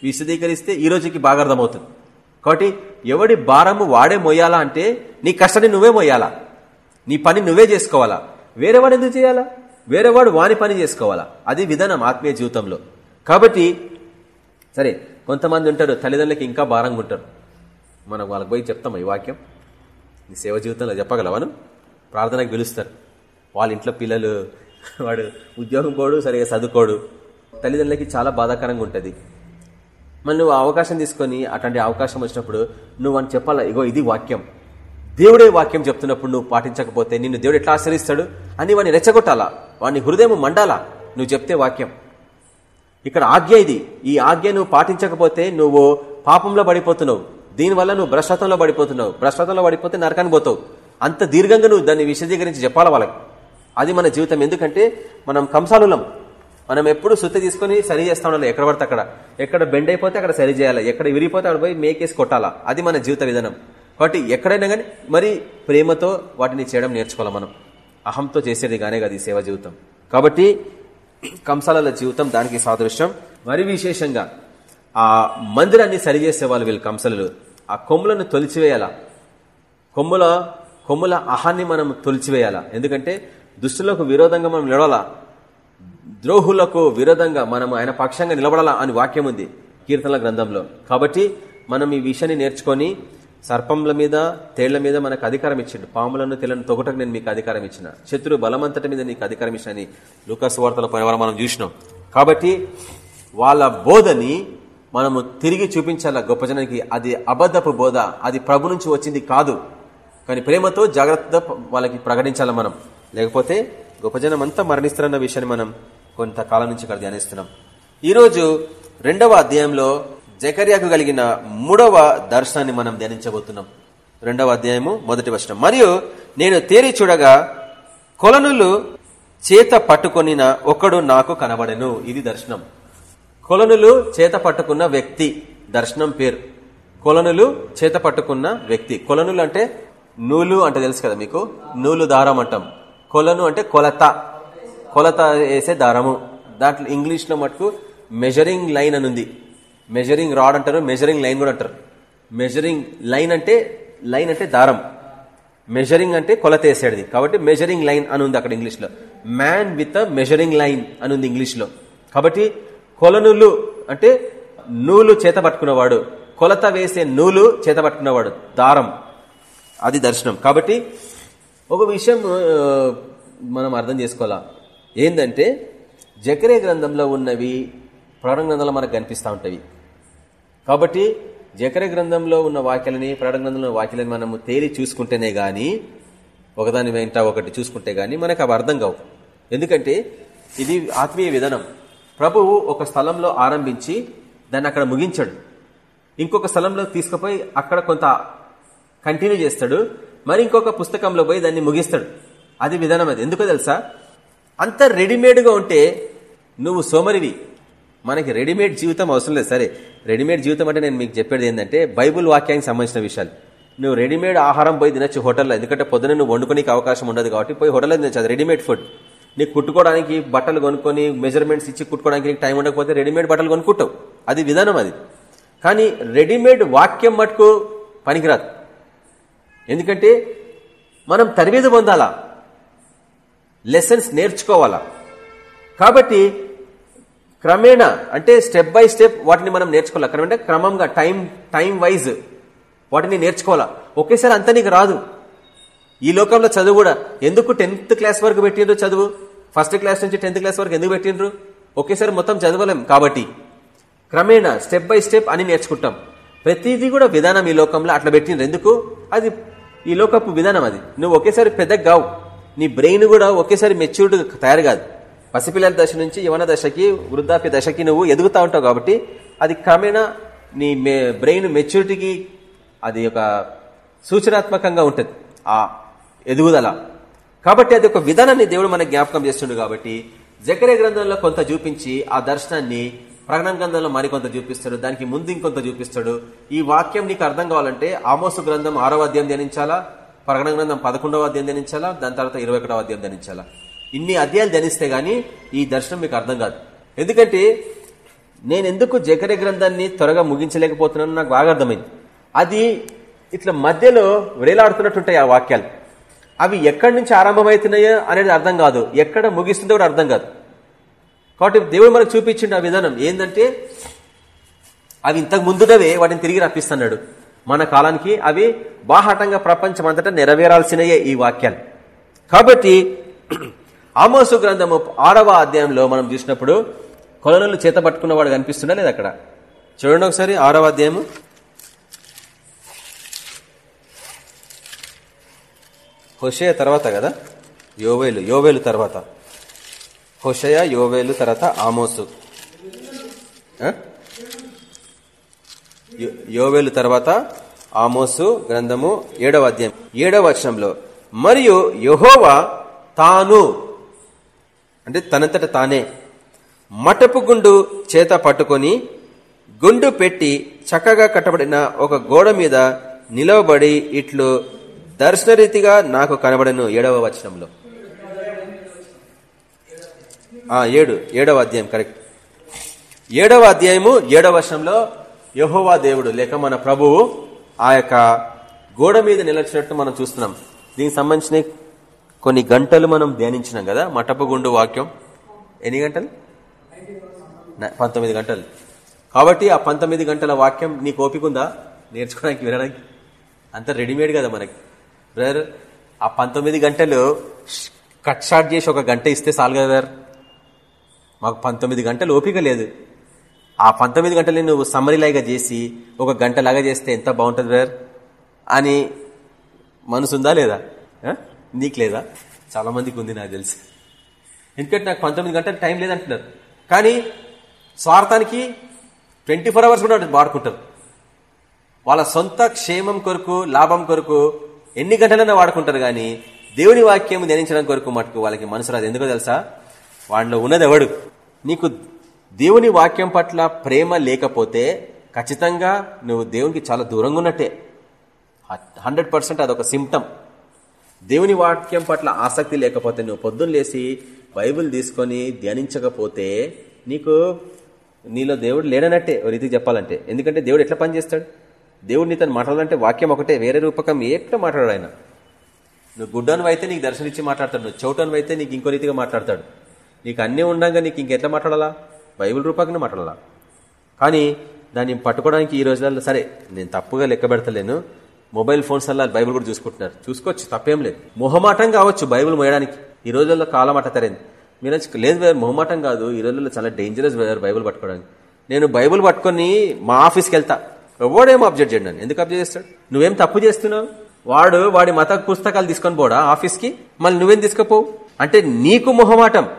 విశదీకరిస్తే ఈ రోజుకి బాగా అర్థమవుతుంది. కాబట్టి ఎవడి భారము వాడే మొయ్యాలా అంటే నీ కష్టాన్ని నువ్వే మొయ్యాలా? నీ పని నువ్వే చేసుకోవాలా? వేరేవాడు ఎందుకు చేయాలా? వేరేవాడు వాని పని చేసుకోవాలా? అది విధానం ఆత్మీయ జీవితంలో. కాబట్టి సరే కొంతమంది ఉంటారు తల్లిదండ్రులకి ఇంకా భారంగా ఉంటారు. మనం వాళ్ళకి పోయి చెప్తాం ఈ వాక్యం. నీ సేవ జీవితంలో చెప్పగలవాను ప్రార్థనకు పిలుస్తారు. వాళ్ళ ఇంట్లో పిల్లలు వాడు ఉద్యోగం పోడు సరిగా చదువుకోడు. తల్లిదండ్రులకి చాలా బాధాకరంగా ఉంటుంది. మళ్ళీ నువ్వు అవకాశం తీసుకొని అటువంటి అవకాశం వచ్చినప్పుడు నువ్వు అని చెప్పాలా? ఇగో ఇది వాక్యం. దేవుడే వాక్యం చెప్తున్నప్పుడు నువ్వు పాటించకపోతే నిన్ను దేవుడు ఎట్లా ఆశ్రయిస్తాడు? అని వాడిని రెచ్చగొట్టాలా? వాడిని హృదయం మండాలా? నువ్వు చెప్తే వాక్యం. ఇక్కడ ఆజ్ఞ ఇది. ఈ ఆజ్ఞ నువ్వు పాటించకపోతే నువ్వు పాపంలో పడిపోతున్నావు. దీనివల్ల నువ్వు భ్రష్టతంలో పడిపోతున్నావు. భ్రష్టతంలో పడిపోతే నరకానికి పోతావు. అంత దీర్ఘంగా నువ్వు దాన్ని విశదీకరించి చెప్పాలి వాళ్ళకి? అది మన జీవితం. ఎందుకంటే మనం కంసాలులం. మనం ఎప్పుడు శుద్ధి తీసుకుని సరి చేస్తా ఉండాలి. ఎక్కడ పడితే అక్కడ. ఎక్కడ బెండ్ అయిపోతే అక్కడ సరి చేయాలి. ఎక్కడ విరిగిపోతే అక్కడ పోయి మేకేసి కొట్టాలా? అది మన జీవిత విధానం. కాబట్టి ఎక్కడైనా కానీ మరి ప్రేమతో వాటిని చేయడం నేర్చుకోవాలి మనం. అహంతో చేసేది గానే కాదు ఈ సేవ జీవితం. కాబట్టి కంసాల జీవితం దానికి సాదృశ్యం. మరి విశేషంగా ఆ మందిరాన్ని సరిచేసే వాళ్ళు వీళ్ళు కంసలు ఆ కొమ్ములను తొలిచివేయాల? కొమ్ముల కొమ్ముల అహాన్ని మనం తొలిచివేయాలా? ఎందుకంటే దుస్తులకు విరోధంగా మనం నిలవాలా ద్రోహులకు విరోధంగా మనం ఆయన పక్షంగా నిలబడాలా అని వాక్యం ఉంది కీర్తనల గ్రంథంలో. కాబట్టి మనం ఈ విషయాన్ని నేర్చుకొని సర్పంల మీద తేళ్ళ మీద మనకు అధికారం ఇచ్చిండు. పాములను తెల్లని తొగటకు నేను మీకు అధికారం ఇచ్చిన. శత్రు బలమంతటి మీద నీకు అధికారం ఇచ్చిన లూకాసు వార్తల పరివారం మనం చూసినాం. కాబట్టి వాళ్ళ బోధని మనము తిరిగి చూపించాల గొప్ప జనానికి? అది అబద్ధపు బోధ. అది ప్రభు నుంచి వచ్చింది కాదు. కానీ ప్రేమతో జాగ్రత్త వాళ్ళకి ప్రకటించాల మనం? లేకపోతే గొప్ప జనం అంతా మరణిస్తారన్న విషయాన్ని మనం కొంతకాలం నుంచి ఇక్కడ ధ్యానిస్తున్నాం. ఈరోజు రెండవ అధ్యాయంలో జకర్యాకు కలిగిన మూడవ దర్శనాన్ని మనం ధ్యానించబోతున్నాం. రెండవ అధ్యాయము మొదటి వర్షం మరియు నేను తేరి చూడగా కొలనులు చేత పట్టుకొనిన ఒకడు నాకు కనబడెను. ఇది దర్శనం. కొలనులు చేత పట్టుకున్న వ్యక్తి దర్శనం పేరు. కొలనులు చేత పట్టుకున్న వ్యక్తి. కొలనులు అంటే నూలు అంటే తెలుసు కదా మీకు? నూలు దారం అంటాం. కొలను అంటే కొలత. కొలత వేసే దారము. దాంట్లో ఇంగ్లీష్లో మటుకు మెజరింగ్ లైన్ అని ఉంది. మెజరింగ్ రాడ్ అంటారు మెజరింగ్ లైన్ కూడా అంటారు. మెజరింగ్ లైన్ అంటే లైన్ అంటే దారం. మెజరింగ్ అంటే కొలత వేసేది. కాబట్టి మెజరింగ్ లైన్ అని ఉంది అక్కడ ఇంగ్లీష్లో మ్యాన్ విత్ మెజరింగ్ లైన్ అని ఉంది ఇంగ్లీష్లో కాబట్టి కొలనులు అంటే నూలు చేత పట్టుకున్నవాడు కొలత వేసే నూలు చేత పట్టుకున్నవాడు దారం. అది దర్శనం. కాబట్టి ఒక విషయం మనం అర్థం చేసుకోవాలా? ఏంటంటే జకరే గ్రంథంలో ఉన్నవి ప్రకటన గ్రంథంలో మనకు కనిపిస్తూ ఉంటాయి. కాబట్టి జకర గ్రంథంలో ఉన్న వాక్యాలని ప్రకటన గ్రంథంలో వాక్యాలని మనము తేలి చూసుకుంటేనే గాని ఒకదాని వెంట ఒకటి చూసుకుంటే గాని మనకు అవి అర్థం కావు. ఎందుకంటే ఇది ఆత్మీయ విధానం. ప్రభువు ఒక స్థలంలో ఆరంభించి దాన్ని అక్కడ ముగించాడు. ఇంకొక స్థలంలో తీసుకుపోయి అక్కడ కొంత కంటిన్యూ చేస్తాడు. మరి ఇంకొక పుస్తకంలో పోయి దాన్ని ముగిస్తాడు. అది విధానం అది. ఎందుకో తెలుసా? అంత రెడీమేడ్గా ఉంటే నువ్వు సోమరివి. మనకి రెడీమేడ్ జీవితం అవసరం లేదు. సరే రెడీమేడ్ జీవితం అంటే నేను మీకు చెప్పేది ఏంటంటే బైబుల్ వాక్యానికి సంబంధించిన విషయాలు. నువ్వు రెడీమేడ్ ఆహారం పోయి తినచ్చు హోటల్లో ఎందుకంటే పొద్దున నువ్వు వండుకోనికి అవకాశం ఉండదు కాబట్టి పోయి హోటల్లో తినచ్చు. అది రెడీమేడ్ ఫుడ్. నీకు కుట్టుకోవడానికి బట్టలు కొనుక్కొని మెజర్మెంట్స్ ఇచ్చి కుట్టుకోవడానికి నీకు టైం ఉండకపోతే రెడీమేడ్ బట్టలు కొనుక్కుంటావు. అది విధానం అది. కానీ రెడీమేడ్ వాక్యం మటుకు పనికిరాదు. ఎందుకంటే మనం తరబేది పొందాలా? లెసన్స్ నేర్చుకోవాలా? కాబట్టి క్రమేణా అంటే స్టెప్ బై స్టెప్ వాటిని మనం నేర్చుకోవాలి? క్రమంటే క్రమంగా టైం టైం వైజ్ వాటిని నేర్చుకోవాలా? ఒకేసారి అంత నీకు రాదు. ఈ లోకంలో చదువు కూడా ఎందుకు టెన్త్ క్లాస్ వరకు పెట్టిండ్రు చదువు? ఫస్ట్ క్లాస్ నుంచి టెన్త్ క్లాస్ వరకు ఎందుకు పెట్టిండ్రు? ఒకేసారి మొత్తం చదవలేం కాబట్టి. క్రమేణా స్టెప్ బై స్టెప్ అని నేర్చుకుంటాం. ప్రతిదీ కూడా విధానం ఈ లోకంలో అట్లా పెట్టిండ్రు. ఎందుకు? అది ఈ లోకపు విధానం అది. నువ్వు ఒకేసారి పెద్దగా కావు. నీ బ్రెయిన్ కూడా ఒకేసారి మెచ్యూర్డ్ తయారు కాదు. పసిపిల్లల దశ నుంచి యవన దశకి వృద్ధాప్య దశకి నువ్వు ఎదుగుతా ఉంటావు కాబట్టి అది క్రమేణా నీ బ్రెయిన్ మెచ్యూరిటీకి అది ఒక సూచనాత్మకంగా ఉంటుంది ఆ ఎదుగుదల. కాబట్టి అది ఒక విధానాన్ని దేవుడు మనకు జ్ఞాపకం చేస్తుండు కాబట్టి జకరే గ్రంథంలో కొంత చూపించి ఆ దర్శనాన్ని ప్రకటన గ్రంథంలో మరికొంత చూపిస్తాడు దానికి ముందు ఇంకొంత చూపిస్తాడు. ఈ వాక్యం నీకు అర్థం కావాలంటే ఆమోసు గ్రంథం ఆరో అధ్యాయం ధ్యానించాలా? ప్రకటన గ్రంథం పదకొండవ అధ్యాయం ధ్యానించాలా? దాని తర్వాత ఇరవై ఒకటవ అధ్యాయం ధ్యానించాలా? ఇన్ని అధ్యాయాలు ధ్యానిస్తే గానీ ఈ దర్శనం మీకు అర్థం కాదు. ఎందుకంటే నేను ఎందుకు జకరే గ్రంథాన్ని త్వరగా ముగించలేకపోతున్నాను నాకు బాగా అర్థమైంది. అది ఇట్లా మధ్యలో వేలాడుతున్నట్టుంటాయి ఆ వాక్యాలు. అవి ఎక్కడి నుంచి ఆరంభమవుతున్నాయో అనేది అర్థం కాదు. ఎక్కడ ముగిస్తుందో కూడా అర్థం కాదు. కాబట్టి దేవుడు మనకు చూపించిండు ఆ విధానం ఏంటంటే అవి ఇంతకు ముందునవే వాటిని తిరిగి రప్పిస్తున్నాడు. మన కాలానికి అవి బాహాటంగా ప్రపంచం అంతటా నెరవేరాల్సినయే ఈ వాక్యాలు. కాబట్టి ఆమోసు గ్రంథము ఆరవ అధ్యాయంలో మనం చూసినప్పుడు కొలనులు చేత పట్టుకున్నవాడు కనిపిస్తున్నా లేదు అక్కడ? చూడండి ఒకసారి ఆరవ అధ్యాయము. హుషయ తర్వాత కదా? యోవేలు యోవేలు తర్వాత. హుషయ యోవేలు తర్వాత ఆమోసు. యోవేలు తర్వాత ఆమోసు గ్రంథము ఏడవ అధ్యాయం. ఏడవ వచనంలో మరియు యహోవా తాను అంటే తనంతట తానే మటపు గుండు చేత పట్టుకొని గుండు పెట్టి చక్కగా కట్టబడిన ఒక గోడ మీద నిలవబడి ఇట్లు దర్శనరీతిగా నాకు కనబడను ఏడవ వచనంలో. ఆ ఏడు ఏడవ అధ్యాయం కరెక్ట్. ఏడవ అధ్యాయము ఏడవ వర్షంలో యహోవా దేవుడు లేక మన ప్రభువు ఆ యొక్క గోడ మీద నిలచినట్టు మనం చూస్తున్నాం. దీనికి సంబంధించిన కొన్ని గంటలు మనం ధ్యానించినాం కదా మటపగుండు వాక్యం. ఎన్ని గంటలు? పంతొమ్మిది గంటలు. కాబట్టి ఆ పంతొమ్మిది గంటల వాక్యం నీకు ఓపిక ఉందా? నేర్చుకోవడానికి వినడానికి? అంత రెడీమేడ్ కదా మనకి. బ్రదర్ ఆ పంతొమ్మిది గంటలు కట్ షాట్ చేసి ఒక గంట ఇస్తే చాలు కదా సార్ మాకు పంతొమ్మిది గంటలు ఓపిక లేదు. ఆ పంతొమ్మిది గంటలు నువ్వు సమ్మరిలాగా చేసి ఒక గంటలాగా చేస్తే ఎంత బాగుంటుంది బ్రదర్? అని మనసుందా లేదా? నీకు లేదా? చాలా మందికి ఉంది నాకు తెలిసి. ఎందుకంటే నాకు పంతొమ్మిది గంటలు టైం లేదంటున్నారు. కానీ స్వార్థానికి ట్వంటీ ఫోర్ అవర్స్ కూడా వాడుకుంటారు. వాళ్ళ సొంత క్షేమం కొరకు లాభం కొరకు ఎన్ని గంటలైనా వాడుకుంటారు కానీ దేవుని వాక్యం ధ్యానించడం కొరకు మటుకు వాళ్ళకి మనసు రాదు. ఎందుకో తెలుసా? వాళ్ళలో ఉన్నది ఎవడు? నీకు దేవుని వాక్యం పట్ల ప్రేమ లేకపోతే ఖచ్చితంగా నువ్వు దేవునికి చాలా దూరంగా ఉన్నట్టే. హండ్రెడ్ పర్సెంట్ అదొక సిమ్టమ్ దేవుని వాక్యం పట్ల ఆసక్తి లేకపోతే నువ్వు పొద్దున్న లేసి బైబిల్ తీసుకొని ధ్యానించకపోతే నీకు నీలో దేవుడు లేడనట్టే ఓ రీతికి చెప్పాలంటే. ఎందుకంటే దేవుడు ఎట్లా పనిచేస్తాడు దేవుడు నీతను మాట్లాడాలంటే వాక్యం ఒకటే వేరే రూపకం ఎట్లా మాట్లాడాడు ఆయన? నువ్వు గుడ్డను అయితే నీకు దర్శనిచ్చి మాట్లాడతాడు నువ్వు చౌటను అయితే నీకు ఇంకో రీతిగా మాట్లాడతాడు. నీకు అన్నీ ఉండగా నీకు ఇంకెట్లా మాట్లాడాలా? బైబిల్ రూపకంగా మాట్లాడాలా? కానీ దాన్ని పట్టుకోవడానికి ఈ రోజులలో సరే నేను తప్పుగా లెక్క పెడతలేను. మొబైల్ ఫోన్స్ అలా బైబిల్ కూడా చూసుకుంటున్నారు. చూసుకోవచ్చు తప్పేం లేదు. మొహమాటం కావచ్చు బైబిల్ మోయడానికి. ఈ రోజుల్లో కాలం అట్టతరైంది మీరు వచ్చి, లేదు వేరు మొహమాటం కాదు. ఈ రోజుల్లో చాలా డేంజరస్ వేరు బైబిల్ పట్టుకోవడానికి. నేను బైబిల్ పట్టుకొని మా ఆఫీస్కి వెళ్తా. ఎవడేమో అబ్జెక్ట్ చేయండి ఎందుకు అబ్జెక్ట్ చేస్తాడు? నువ్వేం తప్పు చేస్తున్నావు? వాడు వాడి మత పుస్తకాలు తీసుకొని పోడా ఆఫీస్కి? మళ్ళీ నువ్వేం తీసుకుపోవు? అంటే నీకు మొహమాటం.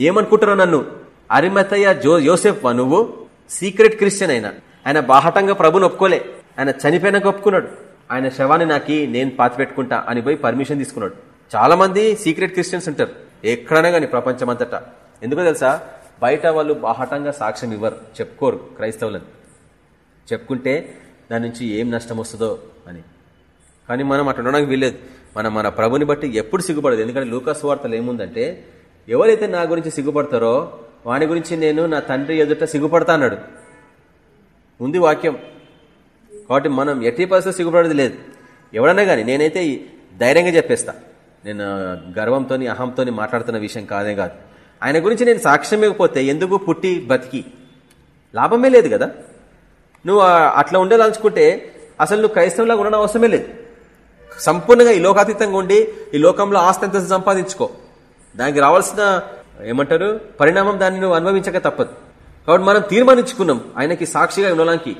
ఏమనుకుంటున్నావు నన్ను? అరిమతయ్య జో యోసెఫ్ నువ్వు? సీక్రెట్ క్రిస్టియన్ అయినా. ఆయన బాహటంగా ప్రభుని ఒప్పుకోలే. ఆయన చనిపోయినాక ఒప్పుకున్నాడు. ఆయన శవాన్ని నాకి నేను పాతిపెట్టుకుంటా అని పోయి పర్మిషన్ తీసుకున్నాడు. చాలా మంది సీక్రెట్ క్రిస్టియన్స్ ఉంటారు. ఎక్కడైనా కానీ ప్రపంచం అంతటా ఎందుకో తెలుసా? బయట వాళ్ళు బాహటంగా సాక్ష్యం ఇవ్వరు. చెప్పుకోరు క్రైస్తవులని. చెప్పుకుంటే దాని నుంచి ఏం నష్టం వస్తుందో అని. కానీ మనం అటు ఉండడానికి వీల్లేదు. మనం మన ప్రభుని బట్టి ఎప్పుడు సిగ్గుపడదు. ఎందుకంటే లూకాస్ వార్తలు ఏముందంటే ఎవరైతే నా గురించి సిగ్గుపడతారో వాని గురించి నేను నా తండ్రి ఎదుట సిగ్గుపడతా అన్నాడు. ఉంది వాక్యం. కాబట్టి మనం ఎట్టి పరిస్థితి సిగ్గుపడేది లేదు. ఎవడన్నా కానీ నేనైతే ధైర్యంగా చెప్పేస్తా. నేను గర్వంతో అహంతో మాట్లాడుతున్న విషయం కాదే కాదు. ఆయన గురించి నేను సాక్ష్యం ఇవ్వకపోతే ఎందుకు పుట్టి బతికి? లాభమే లేదు కదా? నువ్వు అట్లా ఉండేదలుచుకుంటే అసలు నువ్వు క్రైస్తవులాగా ఉండడం అవసరమే లేదు. సంపూర్ణంగా ఈ లోకాతీతంగా ఉండి ఈ లోకంలో ఆస్తి ఎంత సంపాదించుకో. దానికి రావాల్సిన ఏమంటారు? పరిణామం దాన్ని నువ్వు అనుభవించక తప్పదు. కాబట్టి మనం తీర్మానించుకున్నాం. ఆయనకి సాక్షిగా ఉండడానికి.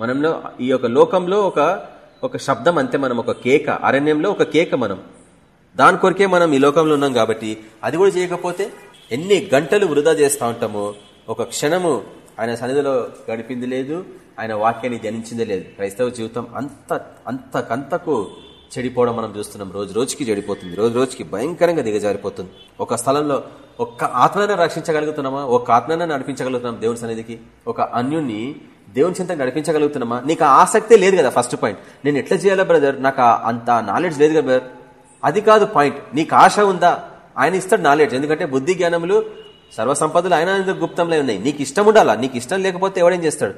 మనంలో ఈ యొక్క లోకంలో ఒక ఒక శబ్దం అంతే మనం ఒక కేక అరణ్యంలో ఒక కేక మనం. దాని కొరికే మనం ఈ లోకంలో ఉన్నాం కాబట్టి అది కూడా చేయకపోతే ఎన్ని గంటలు వృధా చేస్తూ ఉంటామో ఒక క్షణము ఆయన సన్నిధిలో గడిపింది లేదు ఆయన వాక్యాన్ని ధ్యానించింది లేదు. క్రైస్తవ జీవితం అంత అంతకంతకు చెడిపోవడం మనం చూస్తున్నాం. రోజు రోజుకి చెడిపోతుంది. రోజు రోజుకి భయంకరంగా దిగజారిపోతుంది. ఒక స్థలంలో ఒక్క ఆత్మనైనా రక్షించగలుగుతున్నామా? ఒక ఆత్మనైనా నడిపించగలుగుతున్నాం దేవుని సన్నిధికి? ఒక అన్యుని దేవుని చింత నడిపించగలుగుతున్నామా? నీకు ఆసక్తే లేదు కదా ఫస్ట్ పాయింట్ నేను ఎట్లా చేయాలా బ్రదర్ నాకు అంత నాలెడ్జ్ లేదు కదా బ్రదర్ అది కాదు పాయింట్ నీకు ఆశ ఉందా? ఆయన ఇస్తాడు నాలెడ్జ్ ఎందుకంటే బుద్ధి జ్ఞానములు సర్వసంపదలు ఆయన గుప్తంలో ఉన్నాయి. నీకు ఇష్టం ఉండాలా? నీకు ఇష్టం లేకపోతే ఎవడేం చేస్తాడు?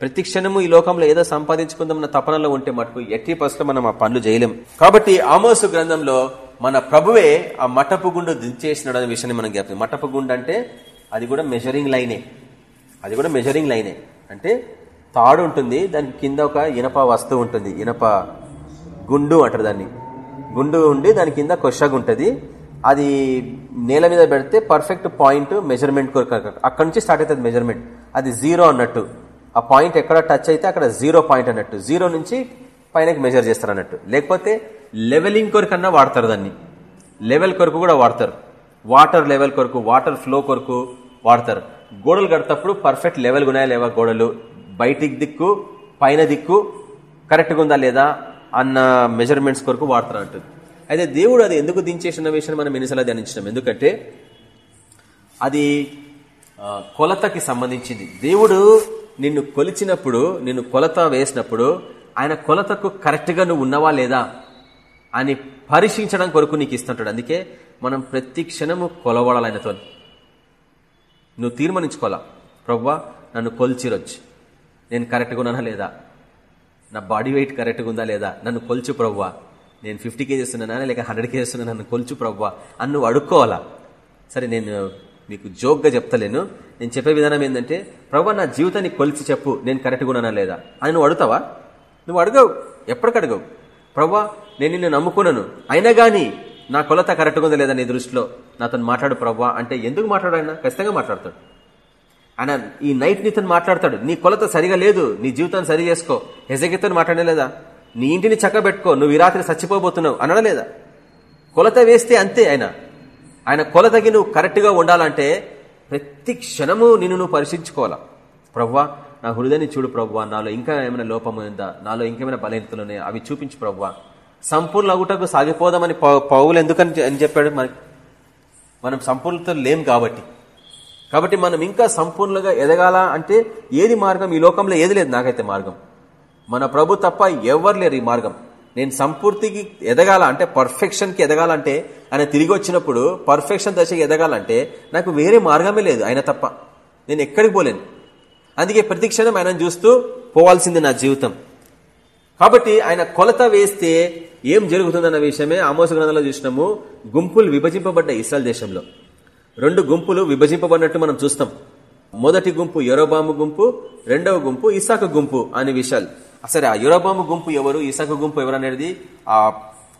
ప్రతి క్షణము ఈ లోకంలో ఏదో సంపాదించుకుందామన్న తపనలో ఉంటే మటుకు ఎట్టి పసులో మనం ఆ పనులు చేయలేం. కాబట్టి ఆమోసు గ్రంథంలో మన ప్రభువే ఆ మటపు గుండు దించేసినాడు అనే విషయాన్ని మనం జ్ఞాపకం మటపు గుండు అంటే అది కూడా మెజరింగ్ లైనే అది కూడా మెజరింగ్ లైనే అంటే తాడు ఉంటుంది దానికి కింద ఒక ఇనప వస్తువు ఉంటుంది. ఇనప గుండు అంటారు దాన్ని. గుండు ఉండి దాని కింద కొషగ్ ఉంటుంది. అది నేల మీద పెడితే పర్ఫెక్ట్ పాయింట్ మెజర్మెంట్ కొరకు అక్కడ నుంచి స్టార్ట్ అవుతుంది మెజర్మెంట్ అది జీరో అన్నట్టు. ఆ పాయింట్ ఎక్కడ టచ్ అయితే అక్కడ జీరో పాయింట్ అన్నట్టు. జీరో నుంచి పైనకి మెజర్ చేస్తారు అన్నట్టు. లేకపోతే లెవెలింగ్ కొరకన్నా వాడతారు దాన్ని. లెవెల్ కొరకు కూడా వాడతారు. వాటర్ లెవెల్ కొరకు వాటర్ ఫ్లో కొరకు వాడతారు. గోడలు కడతప్పుడు పర్ఫెక్ట్ లెవెల్ ఉన్నాయా లేవా గోడలు? బయటికి దిక్కు పైన దిక్కు కరెక్ట్గా ఉందా లేదా అన్న మెజర్మెంట్స్ కొరకు వాడతారు అంటుంది. అయితే దేవుడు అది ఎందుకు దించేసిన విషయం మనం ఎన్నిసార్లు ధ్యానించినాం? ఎందుకంటే అది కొలతకి సంబంధించింది. దేవుడు నిన్ను కొలిచినప్పుడు నిన్ను కొలత వేసినప్పుడు ఆయన కొలతకు కరెక్ట్గా నువ్వు ఉన్నవా లేదా అని పరీక్షించడం కొరకు నీకు ఇస్తుంటాడు. అందుకే మనం ప్రతి క్షణము కొలవడాలి ఆయనతో నువ్వు తీర్మానించుకోవాలా? ప్రవ్వా నన్ను కొలిచిరొచ్చు నేను కరెక్ట్గా ఉన్నానా లేదా? నా బాడీ వెయిట్ కరెక్ట్గా ఉందా లేదా? నన్ను కొల్చు ప్రవ్వా. నేను ఫిఫ్టీ కేజెస్ ఉన్నానా లేక హండ్రెడ్ కేజెస్ ఉన్నా నన్ను కొలుచు ప్రవ్వా. అని నువ్వు అడుక్కోవాలా? సరే నేను మీకు జోక్గా చెప్తలేను. నేను చెప్పే విధానం ఏంటంటే ప్రవ్వా నా జీవితాన్ని కొలిచి చెప్పు. నేను కరెక్ట్గా ఉన్నానా లేదా? అని నువ్వు అడుగుతావా? నువ్వు అడగవు. ఎప్పటికి అడగవు. ప్రవ్వా నేను నిన్ను నమ్ముకున్నాను. అయినా కానీ నా కొలత కరెక్ట్గా ఉందా లేదా నీ దృష్టిలో? నాతో మాట్లాడు ప్రవ్వా. అంటే ఎందుకు మాట్లాడు ఆయన? ఖచ్చితంగా మాట్లాడతాడు. ఆయన ఈ నైట్ నీతో మాట్లాడతాడు. నీ కొలత సరిగా లేదు. నీ జీవితాన్ని సరి చేసుకో. హెజగితో మాట్లాడలేదా నీ ఇంటిని చక్కబెట్టుకో. నువ్వు ఈ రాత్రి చచ్చిపోబోతున్నావు. అనడలేదా కొలత వేస్తే అంతే ఆయన. ఆయన కొలతకి నువ్వు కరెక్ట్గా ఉండాలంటే ప్రతి క్షణము నిన్ను నువ్వు పరిశీలించుకోవాలా? ప్రవ్వా నా హృదయాన్ని చూడు ప్రవ్వా. నాలో ఇంకా ఏమైనా లోపం ఉందా? నాలో ఇంకేమైనా బలహీనతలు ఉన్నాయా? అవి చూపించు ప్రవ్వా. సంపూర్ణ అగుటకు సాగిపోదామని పౌలు ఎందుకని అని చెప్పాడు? మనం సంపూర్ణత లేం కాబట్టి. కాబట్టి మనం ఇంకా సంపూర్ణంగా ఎదగాల అంటే ఏది మార్గం? ఈ లోకంలో ఏది లేదు నాకైతే మార్గం. మన ప్రభు తప్ప ఎవరు లేరు ఈ మార్గం. నేను సంపూర్తికి ఎదగాల అంటే పర్ఫెక్షన్కి ఎదగాలంటే ఆయన తిరిగి వచ్చినప్పుడు పర్ఫెక్షన్ దశకి ఎదగాలంటే నాకు వేరే మార్గమే లేదు ఆయన తప్ప. నేను ఎక్కడికి పోలేను. అందుకే ప్రతిక్షణం ఆయనను ఆయన చూస్తూ పోవాల్సింది నా జీవితం. కాబట్టి ఆయన కొలత వేస్తే ఏం జరుగుతుందన్న విషయమే ఆమోస గ్రంథంలో చూసినాము. గుంపులు విభజింపబడ్డ ఇస్రాయల్ దేశంలో. రెండు గుంపులు విభజింపబడినట్టు మనం చూస్తాం. మొదటి గుంపు యొరోబాము గుంపు రెండవ గుంపు ఇసాక గుంపు అనే విషయాలు. సరే ఆ యురబాము గుంపు ఎవరు ఇసాక గుంపు ఎవరు అనేది ఆ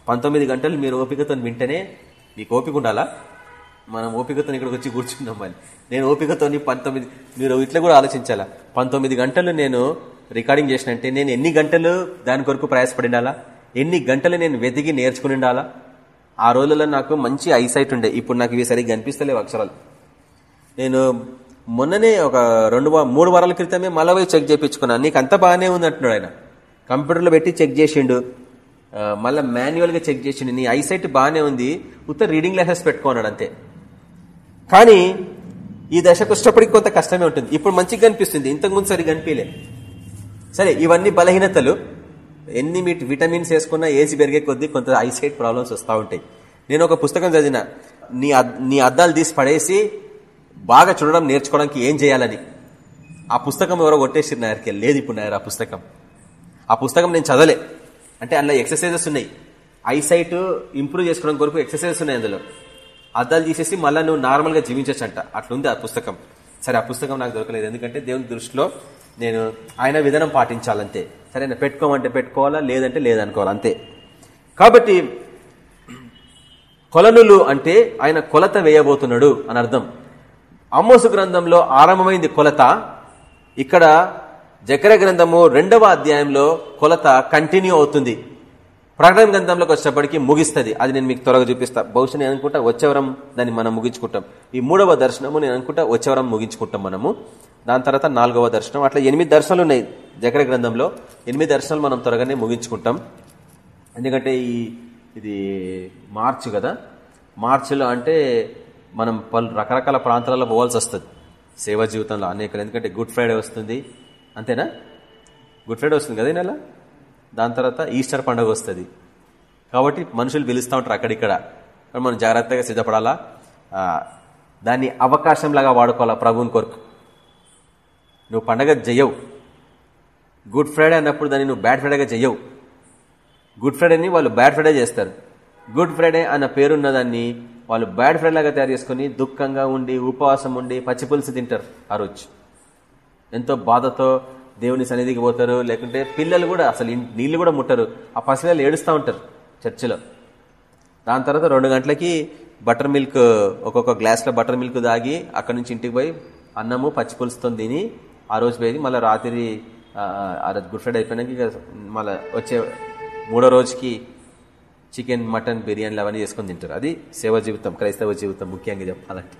పంతొమ్మిది గంటలు మీరు ఓపికతో వింటేనే మీకు ఓపిక ఉండాలా? మనం ఓపికతో ఇక్కడికి వచ్చి కూర్చున్నాం మళ్ళీ నేను ఓపికతో పంతొమ్మిది మీరు ఇట్లా కూడా ఆలోచించాలా? పంతొమ్మిది గంటలు నేను రికార్డింగ్ చేసినంటే నేను ఎన్ని గంటలు దాని కొరకు ప్రయాసపడినాలా ఎన్ని గంటలు నేను వెతికి నేర్చుకుని ఉండాలా? ఆ రోజుల్లో నాకు మంచి ఐసైట్ ఉండే. ఇప్పుడు నాకు ఇవి సరిగ్గా కనిపిస్తలేవు అక్షరాలు. నేను మొన్ననే ఒక రెండు మూడు వారాల క్రితమే మళ్ళీ చెక్ చేయించుకున్నాను నీకు అంత బాగానే ఉంది అంటున్నాడు ఆయన. కంప్యూటర్లో పెట్టి చెక్ చేసిండు. మళ్ళీ మాన్యువల్గా చెక్ చేసిండు. నీ ఐసైట్ బాగానే ఉంది. ఉత్తర రీడింగ్ లెసెస్ పెట్టుకున్నాడు అంతే. కానీ ఈ దశకు వచ్చేటప్పటికి కొంత కష్టమే ఉంటుంది. ఇప్పుడు మంచిగా కనిపిస్తుంది. ఇంతకుముందు సరిగ్గా కనిపించలే సరే ఇవన్నీ బలహీనతలు. ఎన్ని విటమిన్స్ వేసుకున్నా ఏసి పెరిగే కొద్దీ కొంత ఐసైట్ ప్రాబ్లమ్స్ వస్తూ ఉంటాయి. నేను ఒక పుస్తకం చదివిన నీ నీ అద్దాలు తీసి పడేసి బాగా చూడడం నేర్చుకోవడానికి ఏం చేయాలని? ఆ పుస్తకం ఎవరో కొట్టేసి నాయర్కి లేదు ఇప్పుడు నాయర్ ఆ పుస్తకం. ఆ పుస్తకం నేను చదవలే. అంటే అందులో ఎక్సర్సైజెస్ ఉన్నాయి. ఐసైట్ ఇంప్రూవ్ చేసుకోవడం కొరకు ఎక్సర్సైజెస్ ఉన్నాయి అందులో. అద్దాలు తీసేసి మళ్ళీ నువ్వు నార్మల్గా జీవించచ్చంట. అట్లుంది ఆ పుస్తకం. సరే ఆ పుస్తకం నాకు దొరకలేదు. ఎందుకంటే దేవుని దృష్టిలో నేను ఆయన విధానం పాటించాలంతే. సరైన పెట్టుకోమంటే పెట్టుకోవాలా లేదంటే లేదనుకోవాలి అంతే. కాబట్టి కొలనులు అంటే ఆయన కొలత వేయబోతున్నాడు అని అర్థం. అమ్మోసు గ్రంథంలో ఆరంభమైంది కొలత. ఇక్కడ జకర గ్రంథము రెండవ అధ్యాయంలో కొలత కంటిన్యూ అవుతుంది. ప్రకటన గ్రంథంలోకి వచ్చేటప్పటికి ముగిస్తుంది. అది నేను మీకు త్వరగా చూపిస్తా. బహుశా నేను అనుకుంటా వచ్చేవరం దాన్ని మనం ముగించుకుంటాం. ఈ మూడవ దర్శనము నేను అనుకుంటా వచ్చేవరం ముగించుకుంటాం మనము. దాని తర్వాత నాలుగవ దర్శనం. అట్లా ఎనిమిది దర్శనాలు ఉన్నాయి జకర గ్రంథంలో. ఎనిమిది దర్శనాలు మనం త్వరగానే ముగించుకుంటాం. ఎందుకంటే ఈ ఇది మార్చి కదా. మార్చిలో అంటే మనం పలు రకరకాల ప్రాంతాలలో పోవాల్సి వస్తుంది. సేవా జీవితంలో అనేకలు. ఎందుకంటే గుడ్ ఫ్రైడే వస్తుంది. అంతేనా? గుడ్ ఫ్రైడే వస్తుంది కదా నెల? దాని తర్వాత ఈస్టర్ పండుగ వస్తుంది. కాబట్టి మనుషులు పిలుస్తూ ఉంటారు అక్కడిక్కడ. మనం జాగ్రత్తగా సిద్ధపడాలా? దాన్ని అవకాశంలాగా వాడుకోవాలా ప్రభువుని కొరకు? నువ్వు పండగ చెయ్యవు గుడ్ ఫ్రైడే అన్నప్పుడు దాన్ని నువ్వు బ్యాడ్ ఫ్రైడేగా చెయ్యవు గుడ్ ఫ్రైడేని వాళ్ళు బ్యాడ్ ఫ్రైడే చేస్తారు గుడ్ ఫ్రైడే అన్న పేరున్న దాన్ని వాళ్ళు బ్యాడ్ ఫ్రైడే లాగా తయారు చేసుకుని దుఃఖంగా ఉండి ఉపవాసం ఉండి పచ్చిపులుసు తింటారు ఆ రోజు. ఎంతో బాధతో దేవుని సన్నిధికి పోతారు లేకుంటే పిల్లలు కూడా అసలు నీళ్ళు నీళ్ళు కూడా ముట్టరు. ఆ పసిపిల్లలు ఏడుస్తూ ఉంటారు చర్చిలో. దాని తర్వాత రెండు గంటలకి బటర్ మిల్క్ ఒక్కొక్క గ్లాస్లో బటర్ మిల్క్ దాగి అక్కడి నుంచి ఇంటికి పోయి అన్నము పచ్చిపులుసుతో తిని ఆ రోజు పోయి మళ్ళీ రాత్రి ఆ, రోజు గుడ్ ఫ్రైడే అయిపోయినాక ఇక మళ్ళీ వచ్చే మూడో రోజుకి చికెన్ మటన్ బిర్యానీలు అవన్నీ చేసుకొని తింటారు. అది సేవ జీవితం క్రైస్తవ జీవితం ముఖ్యంగా చెప్పాలంటే.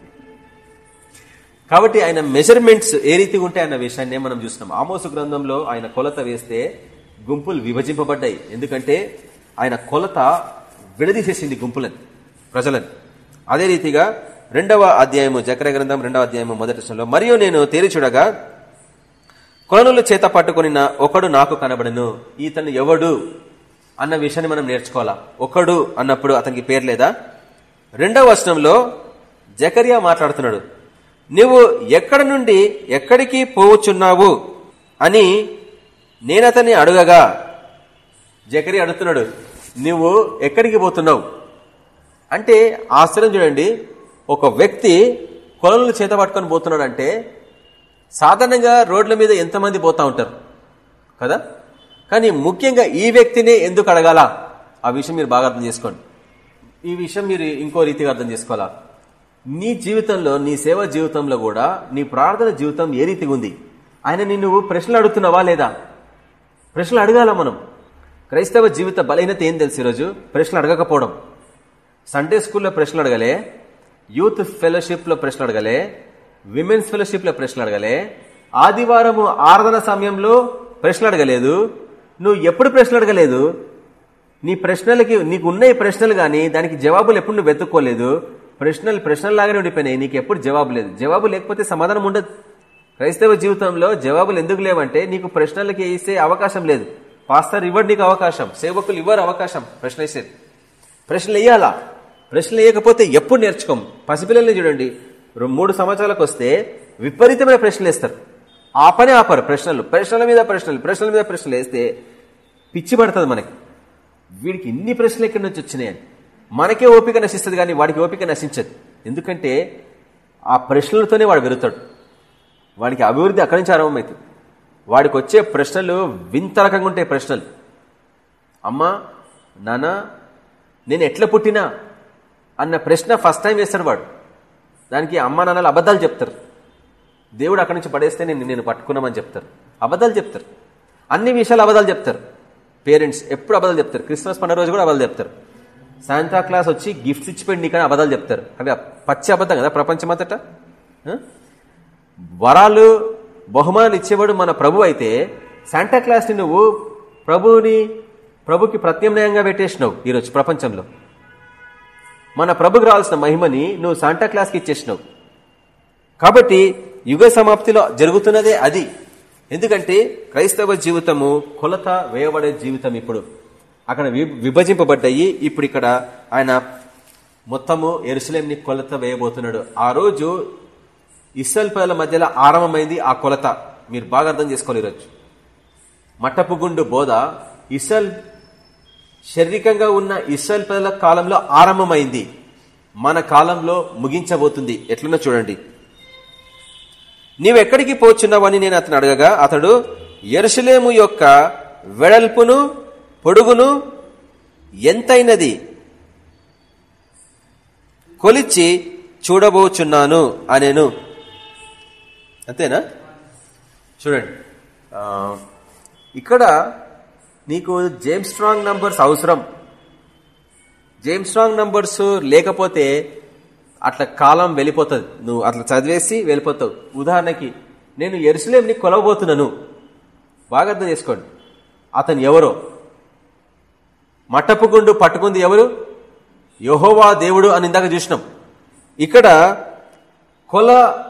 కాబట్టి ఆయన మెజర్మెంట్స్ ఏ రీతిగా ఉంటాయి అన్న విషయాన్నే మనం చూస్తున్నాం. ఆమోసు గ్రంథంలో ఆయన కొలత వేస్తే గుంపులు విభజింపబడ్డాయి. ఎందుకంటే ఆయన కొలత విడదీసేసింది గుంపులని ప్రజలని. అదే రీతిగా రెండవ అధ్యాయము చక్ర గ్రంథం రెండవ అధ్యాయము మొదటి మరియు నేను తేరి చూడగా కొలనుల చేత పట్టుకుని ఒకడు నాకు కనబడను ఈతను ఎవడు అన్న విషయాన్ని మనం నేర్చుకోవాలా? ఒకడు అన్నప్పుడు అతనికి పేరు లేదా? రెండవ వచనంలో జకరియా మాట్లాడుతున్నాడు నువ్వు ఎక్కడి నుండి ఎక్కడికి పోవచ్చున్నావు? అని నేనతని అడుగగా జకరి అడుగుతున్నాడు నువ్వు ఎక్కడికి పోతున్నావు? అంటే ఆశ్చర్యం చూడండి ఒక వ్యక్తి కొలను చేత పట్టుకొని పోతున్నాడంటే సాధారణంగా రోడ్ల మీద ఎంతమంది పోతా ఉంటారు? కదా? కానీ ముఖ్యంగా ఈ వ్యక్తినే ఎందుకు అడగాల? ఆ విషయం మీరు బాగా అర్థం చేసుకోండి. ఈ విషయం మీరు ఇంకో రీతిగా అర్థం చేసుకోవాలా? నీ జీవితంలో నీ సేవ జీవితంలో కూడా నీ ప్రార్థన జీవితం ఏ రీతిగా ఉంది? ఆయన నిన్ను ప్రశ్నలు అడుగుతున్నావా లేదా? ప్రశ్నలు అడగాల మనం. క్రైస్తవ జీవిత బలహీనత ఏం తెలుసు ఈరోజు? ప్రశ్నలు అడగకపోవడం. సండే స్కూల్లో ప్రశ్నలు అడగలే యూత్ ఫెలోషిప్లో ప్రశ్నలు అడగలే విమెన్స్ ఫెలోషిప్లో ప్రశ్నలు అడగలే. ఆదివారము ఆరాధన సమయంలో ప్రశ్నలు అడగలేదు. నువ్వు ఎప్పుడు ప్రశ్నలు అడగలేదు? నీ ప్రశ్నలకి నీకు ఉన్న ప్రశ్నలు కానీ దానికి జవాబులు ఎప్పుడు నువ్వు వెతుక్కోలేదు? ప్రశ్నలు ప్రశ్నలాగానే ఉండిపోయినాయి. నీకు ఎప్పుడు జవాబు లేదు. జవాబు లేకపోతే సమాధానం ఉండదు. క్రైస్తవ జీవితంలో జవాబులు ఎందుకు లేవంటే నీకు ప్రశ్నలకి వేసే అవకాశం లేదు. పాస్టర్ ఇవ్వడు నీకు అవకాశం. సేవకులు ఇవ్వరు అవకాశం. ప్రశ్న వేసేది. ప్రశ్నలు వేయాలా? ప్రశ్నలు వేయకపోతే ఎప్పుడు నేర్చుకోం పసిపిల్లల్ని చూడండి. మూడు సంవత్సరాలకు వస్తే విపరీతమైన ప్రశ్నలు వేస్తారు ఆపనే ఆపరు ప్రశ్నలు. ప్రశ్నల మీద ప్రశ్నలు ప్రశ్నల మీద ప్రశ్నలు వేస్తే పిచ్చి పడుతుంది మనకి. వీడికి ఇన్ని ప్రశ్నలు ఎక్కడి నుంచి వచ్చినాయని మనకే ఓపిక నశిస్తుంది కానీ వాడికి ఓపిక నశించదు. ఎందుకంటే ఆ ప్రశ్నలతోనే వాడు వెరుతాడు. వాడికి అభివృద్ధి అక్కడి నుంచి ఆరంభమవుతుంది వాడికి వచ్చే ప్రశ్నలు వింత రకంగా ఉంటాయి ప్రశ్నలు. అమ్మా నాన్న నేను ఎట్లా పుట్టినా అన్న ప్రశ్న ఫస్ట్ టైం వేస్తాడు వాడు. దానికి అమ్మా నాన్నలు అబద్ధాలు చెప్తారు. దేవుడు అక్కడి నుంచి పడేస్తే నేను నేను పట్టుకున్నామని చెప్తారు. అబద్ధాలు చెప్తారు. అన్ని విషయాలు అబద్ధాలు చెప్తారు. పేరెంట్స్ ఎప్పుడు అబద్ధాలు చెప్తారు. క్రిస్మస్ పండుగ రోజు కూడా అబద్ధాలు చెప్తారు. శాంతా క్లాస్ వచ్చి గిఫ్ట్స్ ఇచ్చిపోయింది నీకని అబద్ధాలు చెప్తారు. అవి పచ్చి అబద్ధం కదా ప్రపంచమంతట వరాలు బహుమానాలు ఇచ్చేవాడు మన ప్రభు అయితే శాంటా క్లాస్ని నువ్వు ప్రభుని ప్రభుకి ప్రత్యామ్నాయంగా పెట్టేసినావు ఈరోజు ప్రపంచంలో. మన ప్రభుకు రావాల్సిన మహిమని నువ్వు సాంటా క్లాస్కి ఇచ్చేసినావు. కాబట్టి యుగ సమాప్తిలో జరుగుతున్నదే అది. ఎందుకంటే క్రైస్తవ జీవితము కొలత వేయబడే జీవితం ఇప్పుడు. అక్కడ విభజింపబడ్డాయి. ఇప్పుడు ఇక్కడ ఆయన మొత్తము ఎరుసలేంని కొలత వేయబోతున్నాడు. ఆ రోజు ఇస్రాయల్ ప్రజల మధ్యలో ఆరంభమైంది ఆ కొలత. మీరు బాగా అర్థం చేసుకోవాలి ఈరోజు. మట్టపుగుండు బోధ ఇస్రాయల్ శారీరకంగా ఉన్న ఇస్రాయల్ ప్రజల కాలంలో ఆరంభమైంది. మన కాలంలో ముగించబోతుంది. ఎట్లున్నా చూడండి. నీవెక్కడికి పోచున్నావని నేను అతను అడగగా అతడు ఎరుసలేము యొక్క వెడల్పును పొడుగును ఎంతైనది కొలిచి చూడబోచున్నాను అనేను. అంతేనా? చూడండి. ఇక్కడ నీకు జేమ్స్ స్ట్రాంగ్ నంబర్స్ అవసరం. జేమ్స్ స్ట్రాంగ్ నంబర్స్ లేకపోతే అట్లా కాలం వెళ్ళిపోతుంది. నువ్వు అట్లా చదివేసి వెళ్ళిపోతావు. ఉదాహరణకి నేను ఎరుసలేంని కొలవబోతున్నాను. బాగా అర్థం చేసుకోండి. అతను ఎవరో? మట్టపుగుండు పట్టుకుంది ఎవరు? యహోవా దేవుడు అని ఇందాక చూసినాం. ఇక్కడ కొల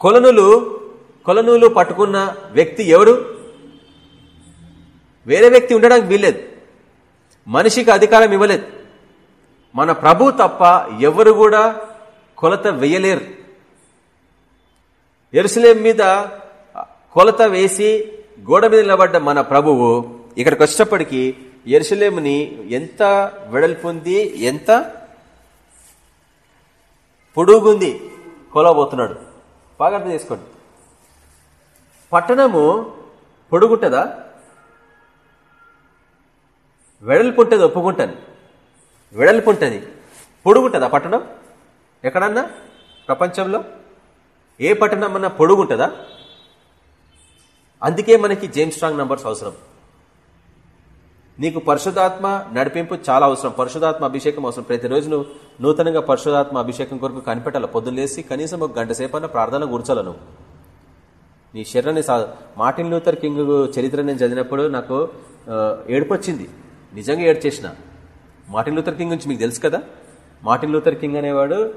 కొలనులు కొలనులు పట్టుకున్న వ్యక్తి ఎవరు? వేరే వ్యక్తి ఉండడానికి వీల్లేదు. మనిషికి అధికారం ఇవ్వలేదు. మన ప్రభు తప్ప ఎవరు కూడా కొలత వేయలేరు. ఎరుసలేం మీద కొలత వేసి గోడ మీద నిలబడ్డ మన ప్రభువు ఇక్కడికి వచ్చేటప్పటికి ఎరుసలేముని ఎంత వెడల్పుంది ఎంత పొడుగుంది కొలవబోతున్నాడు. బాగా అర్థం చేసుకోండి. పట్టణము పొడుగుంటుందా? వెడల్పు ఉంటుంది ఒప్పుకుంటాను వెడల్పు ఉంటుంది పొడుగుంటుందా పట్టణం? ఎక్కడన్నా? ప్రపంచంలో? ఏ పట్టణం అన్నా పొడుగుంటుందా? అందుకే మనకి జేమ్స్ స్ట్రాంగ్ నంబర్స్ అవసరం. నీకు పరిశుధాత్మ నడిపింపు చాలా అవసరం. పరిశుధాత్మ అభిషేకం అవసరం. ప్రతిరోజు నువ్వు నూతనంగా పరిశుధాత్మ అభిషేకం కొరకు కనిపెట్టాలి? పొద్దున్నేసి కనీసం ఒక గంట సేపు ప్రార్థన కూర్చోాల నువ్వు? నీ శరీరాన్ని సా మార్టిన్ లూథర్ కింగ్ చరిత్ర నేను చదివినప్పుడు నాకు ఏడుపు వచ్చింది నిజంగా ఏడ్చేసిన మార్టిన్ లూథర్ కింగ్ గురించి మీకు తెలుసు కదా? మార్టిన్ లూథర్ కింగ్ అనేవాడు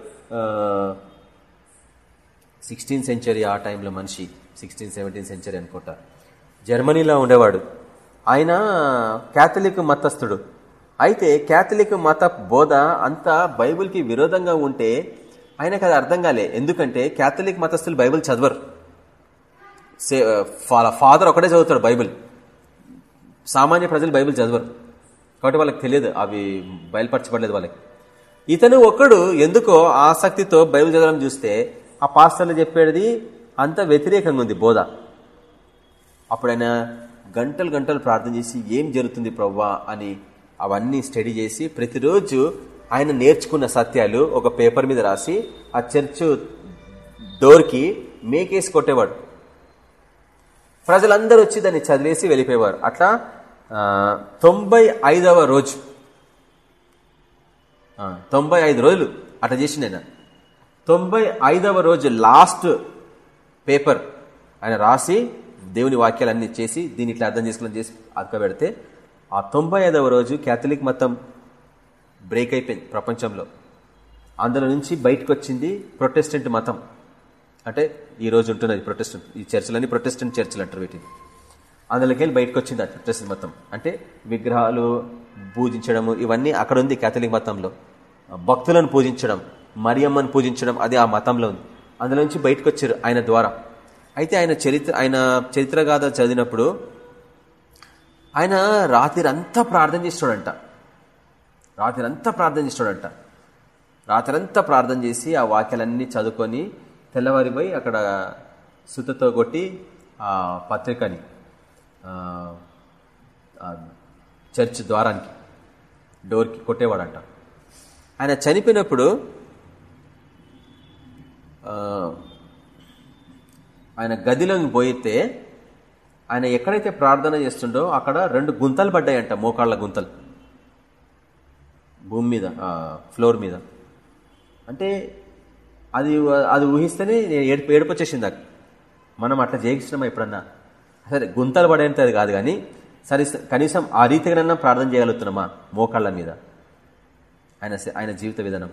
సిక్స్టీన్ సెంచరీ ఆ టైంలో మనిషి సిక్స్టీన్ సెవెంటీన్ సెంచరీ అనుకుంటా. జర్మనీలో ఉండేవాడు. ఆయన క్యాథలిక్ మతస్థుడు. అయితే క్యాథలిక్ మత బోధ అంతా బైబిల్కి విరోధంగా ఉంటే ఆయనకు అది అర్థం కాలే. ఎందుకంటే క్యాథలిక్ మతస్థులు బైబిల్ చదవరు. ఫాదర్ ఒకటే చదువుతాడు బైబిల్. సామాన్య ప్రజలు బైబిల్ చదవరు. కాబట్టి వాళ్ళకి తెలియదు అవి బయలుపరచబడలేదు వాళ్ళకి. ఇతను ఒక్కడు ఎందుకో ఆసక్తితో బైబిల్ చదవడం చూస్తే ఆ పాస్టర్లు చెప్పేది అంత వ్యతిరేకంగా ఉంది బోధ. అప్పుడు ఆయన గంటలు గంటలు ప్రార్థన చేసి ఏం జరుగుతుంది ప్రవ్వా అని అవన్నీ స్టడీ చేసి ప్రతిరోజు ఆయన నేర్చుకున్న సత్యాలు ఒక పేపర్ మీద రాసి ఆ చర్చ్ డోర్కి మేకేసి కొట్టేవాడు. ప్రజలందరూ వచ్చి దాన్ని చదివేసి వెళ్ళిపోయేవారు. అట్లా తొంభై ఐదవ రోజు. తొంభై ఐదు రోజులు అట్లా చేసి నేను తొంభై ఐదవ రోజు లాస్ట్ పేపర్ ఆయన రాసి దేవుని వాక్యాలన్నీ చేసి దీన్ని ఇట్లా అర్థం చేసుకుని చేసి అక్కబెడితే ఆ తొంభై ఐదవ రోజు క్యాథలిక్ మతం బ్రేక్ అయిపోయింది ప్రపంచంలో. అందులో నుంచి బయటకు వచ్చింది ప్రొటెస్టెంట్ మతం. అంటే ఈ రోజు ఉంటున్నది ప్రొటెస్టెంట్. ఈ చర్చలన్నీ ప్రొటెస్టెంట్ చర్చలు అంటారు వీటిని. అందులోకి వెళ్ళి బయటకు వచ్చింది ఆ ప్రొటెస్టెంట్ మతం అంటే విగ్రహాలు పూజించడము ఇవన్నీ అక్కడ ఉంది కేథలిక్ మతంలో. భక్తులను పూజించడం మరియమ్మను పూజించడం అది ఆ మతంలో ఉంది. అందులో నుంచి బయటకు వచ్చారు ఆయన ద్వారా. అయితే ఆయన చరిత్ర ఆయన చరిత్ర గాథ చదివినప్పుడు ఆయన రాత్రి అంతా ప్రార్థన చేస్తాడంట. రాత్రి అంతా ప్రార్థన చేస్తాడంట. రాత్రంతా ప్రార్థన చేసి ఆ వాక్యాలన్నీ చదువుకొని తెల్లవారిపోయి అక్కడ సుతతో కొట్టి ఆ పత్రికని చర్చ్ ద్వారానికి డోర్కి కొట్టేవాడంట. ఆయన చనిపోయినప్పుడు ఆయన గదిలోకి పోయితే ఆయన ఎక్కడైతే ప్రార్థన చేస్తుండో అక్కడ రెండు గుంతలు పడ్డాయంట మోకాళ్ళ గుంతలు. భూమి మీద ఫ్లోర్ మీద. అంటే అది అది ఊహిస్తేనే ఏడుపు ఏడుపు వచ్చేసింది. నాకు మనం అట్లా చేయించినామా ఎప్పుడన్నా? సరే గుంతలు పడేంత అది కాదు కానీ సరే కనీసం ఆ రీతిగానన్నా ప్రార్థన చేయగలుగుతున్నామా? మోకాళ్ళ మీద. ఆయన ఆయన జీవిత విధానం.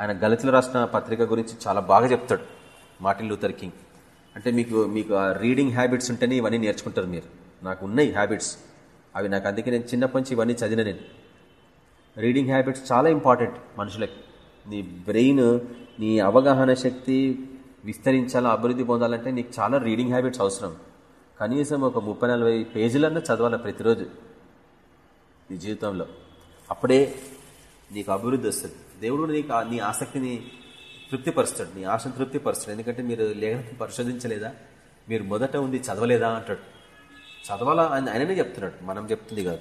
ఆయన గలితులు రాసిన పత్రిక గురించి చాలా బాగా చెప్తాడు మార్టిన్ లూథర్ కింగ్. అంటే మీకు మీకు ఆ రీడింగ్ హ్యాబిట్స్ ఉంటేనే ఇవన్నీ నేర్చుకుంటారు మీరు. నాకు ఉన్నాయి హ్యాబిట్స్. అవి నాకు అందుకే నేను చిన్నప్పటి నుంచి ఇవన్నీ చదివిన నేను. రీడింగ్ హ్యాబిట్స్ చాలా ఇంపార్టెంట్ మనుషులకి. నీ బ్రెయిన్ నీ అవగాహన శక్తి విస్తరించాలా అభివృద్ధి పొందాలంటే నీకు చాలా రీడింగ్ హ్యాబిట్స్ అవసరం. కనీసం ఒక ముప్పై నలభై పేజీలన్నా చదవాలి ప్రతిరోజు నీ జీవితంలో. అప్పుడే నీకు అభివృద్ధి వస్తుంది. దేవుడు నీకు నీ ఆసక్తిని తృప్తిపరుస్తాడు. నీ ఆశను తృప్తిపరుస్తాడు. ఎందుకంటే మీరు లేఖనం పరిశోధించలేదా? మీరు మొదట ఉంది చదవలేదా అంటాడు. చదవాలా అని ఆయననే చెప్తున్నాడు. మనం చెప్తుంది కాదు.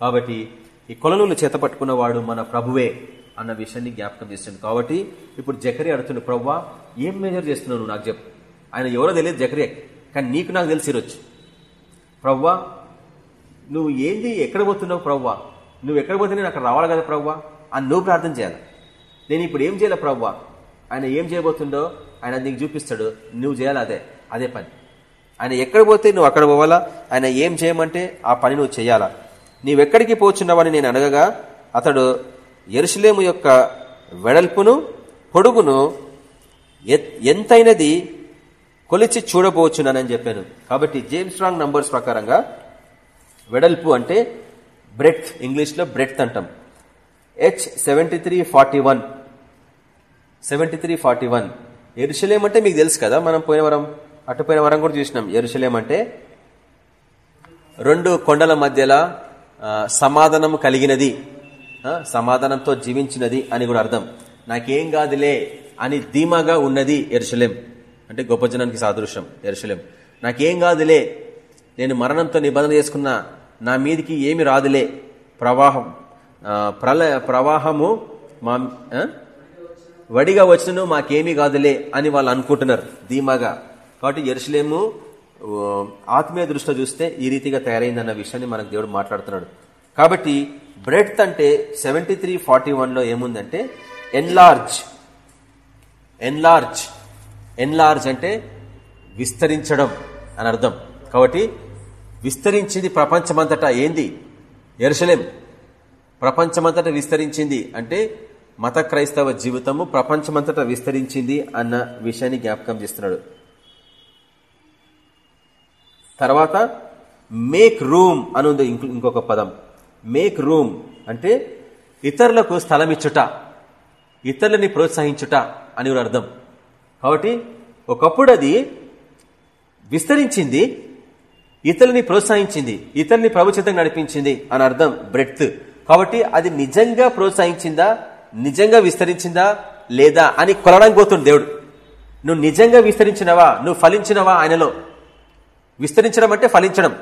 కాబట్టి ఈ కొలనులు చేత పట్టుకున్నవాడు మన ప్రభువే అన్న విషయాన్ని జ్ఞాపకం చేస్తుంది కాబట్టి ఇప్పుడు జకరి అడుగుతుండే ప్రవ్వా ఏం మేజర్ చేస్తున్నావు నాకు చెప్పు. ఆయన ఎవరో తెలియదు జకరియే. కానీ నీకు నాకు తెలిసి ఈరోజు. ప్రవ్వా నువ్వు ఏంది ఎక్కడ పోతున్నావు ప్రవ్వా? నువ్వు ఎక్కడ పోతే నేను అక్కడ రావాలి కదా ప్రవ్వా? అని నువ్వు ప్రార్థన చేయాలి. నేను ఇప్పుడు ఏం చేయాలి ప్రవ్వా? ఆయన ఏం చేయబోతుండో ఆయన నీకు చూపిస్తాడు. నువ్వు చేయాలి అదే అదే పని. ఆయన ఎక్కడ పోతే నువ్వు అక్కడ పోవాలా? ఆయన ఏం చేయమంటే ఆ పని నువ్వు చేయాలా? నీవెక్కడికి పోచున్నావని నేను అడగగా అతడు ఎరుసలేము యొక్క వెడల్పును పొడుగును ఎంతైనది కొలిచి చూడబోచున్నానని చెప్పాను. కాబట్టి జేమ్స్ రాంగ్ నంబర్స్ ప్రకారంగా వెడల్పు అంటే బ్రెత్ ఇంగ్లీష్లో బ్రెత్ అంటాం. H seventy three forty one seventy three forty one Jerusalem అంటే మీకు తెలుసు కదా మనం పోయిన వరం అటుపోయిన వరం కూడా చూసినాం. ఎరుశలేం అంటే రెండు కొండల మధ్యలో సమాధానం కలిగినది సమాధానంతో జీవించినది అని కూడా అర్థం. నాకేం కాదులే అని ధీమాగా ఉన్నది ఎరుశలేం అంటే గొప్ప జనానికి సాదృశ్యం ఎరుశలేం నాకేం కాదులే నేను మరణంతో నిబంధన చేసుకున్నా నా మీదికి ఏమి రాదులే. ప్రవాహం ప్రళయ ప్రవాహము మా వడిగా వచ్చినను మాకేమీ కాదులే అని వాళ్ళు అనుకుంటున్నారు ధీమాగా. కాబట్టి ఎరుసలేము ఆత్మీయ దృష్టిలో చూస్తే ఈ రీతిగా తయారైందన్న విషయాన్ని మనకు దేవుడు మాట్లాడుతున్నాడు. కాబట్టి బ్రెడ్త్ అంటే సెవెంటీ త్రీ ఫార్టీ వన్లో ఏముందంటే ఎన్లార్జ్. ఎన్లార్జ్. ఎన్లార్జ్ అంటే విస్తరించడం అని అర్థం. కాబట్టి విస్తరించింది ప్రపంచమంతటా ఏంది? ఎరుసలేం ప్రపంచమంతటా విస్తరించింది అంటే మత క్రైస్తవ జీవితము ప్రపంచమంతటా విస్తరించింది అన్న విషయాన్ని జ్ఞాపకం చేస్తున్నాడు. తర్వాత మేక్ రూమ్ అనుంది ఇంకొక పదం. మేక్ రూమ్ అంటే ఇతరులకు స్థలం ఇచ్చుట ఇతరులని ప్రోత్సహించుట అని అర్థం. కాబట్టి ఒకప్పుడు అది విస్తరించింది ఇతరుని ప్రోత్సహించింది ఇతరుని ప్రభుత్వం నడిపించింది అని అర్థం బ్రెడ్త్. కాబట్టి అది నిజంగా ప్రోత్సహించిందా నిజంగా విస్తరించిందా లేదా అని కొలడానికి పోతుంది దేవుడు. నువ్వు నిజంగా విస్తరించినవా నువ్వు ఫలించినవా ఆయనలో? విస్తరించడం అంటే ఫలించడం.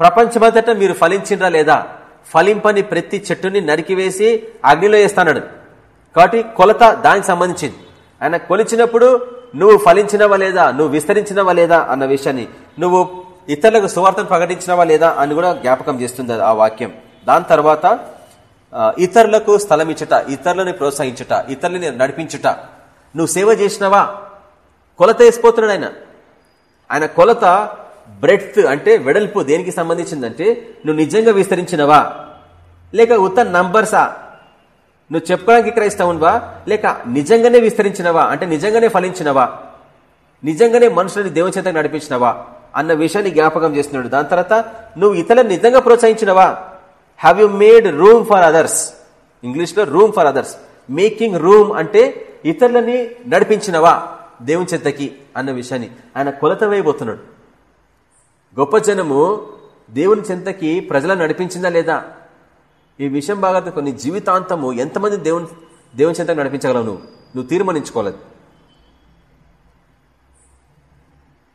ప్రపంచమంతటా మీరు ఫలించినరా లేదా? ఫలింపని ప్రతి చెట్టుని నరికివేసి అగ్నిలో వేస్తాడు కాబట్టి కొలత దానికి సంబంధించింది. ఆయన కొలిచినప్పుడు నువ్వు ఫలించినవా లేదా? నువ్వు విస్తరించినవా లేదా అన్న విషయాన్ని నువ్వు ఇతరులకు సువార్తను ప్రకటించినవా లేదా అని కూడా జ్ఞాపకం చేస్తుంది ఆ వాక్యం. దాని తర్వాత ఇతరులకు స్థలం ఇచ్చట ఇతరులని ప్రోత్సహించుట ఇతరులని నడిపించుట. నువ్వు సేవ చేసినవా? కొలత వేసిపోతున్నాడు ఆయన. ఆయన కొలత బ్రెడ్త్ అంటే వెడల్పు దేనికి సంబంధించిందంటే నువ్వు నిజంగా విస్తరించినవా? లేక ఉత్త నంబర్సా? నువ్వు చెప్పుకోవడానికి క్రైస్తవునివా లేక నిజంగానే విస్తరించినవా? అంటే నిజంగానే ఫలించినవా? నిజంగానే మనుషులని దేవుని చేత నడిపించినవా? అన్న విషయాన్ని జ్ఞాపకం చేస్తున్నాడు. దాని తర్వాత నువ్వు ఇతరులను నిజంగా ప్రోత్సహించినవా? Have you made room for others ఇంగ్లీష్లో room for others making room అంటే ఇతరులని నడిపించినవా? దేవుని చెత్తకి అన్న విషయాన్ని. ఆయన కొలత వేయబోతున్నాడు. గొప్ప జనము దేవుని చెంతకి ప్రజలను నడిపించిందా లేదా? ఈ విషయం బాగా కొన్ని జీవితాంతము ఎంతమంది దేవుని దేవుని చెంతకు నడిపించగలవు నువ్వు నువ్వు తీర్మానించుకోలేదు.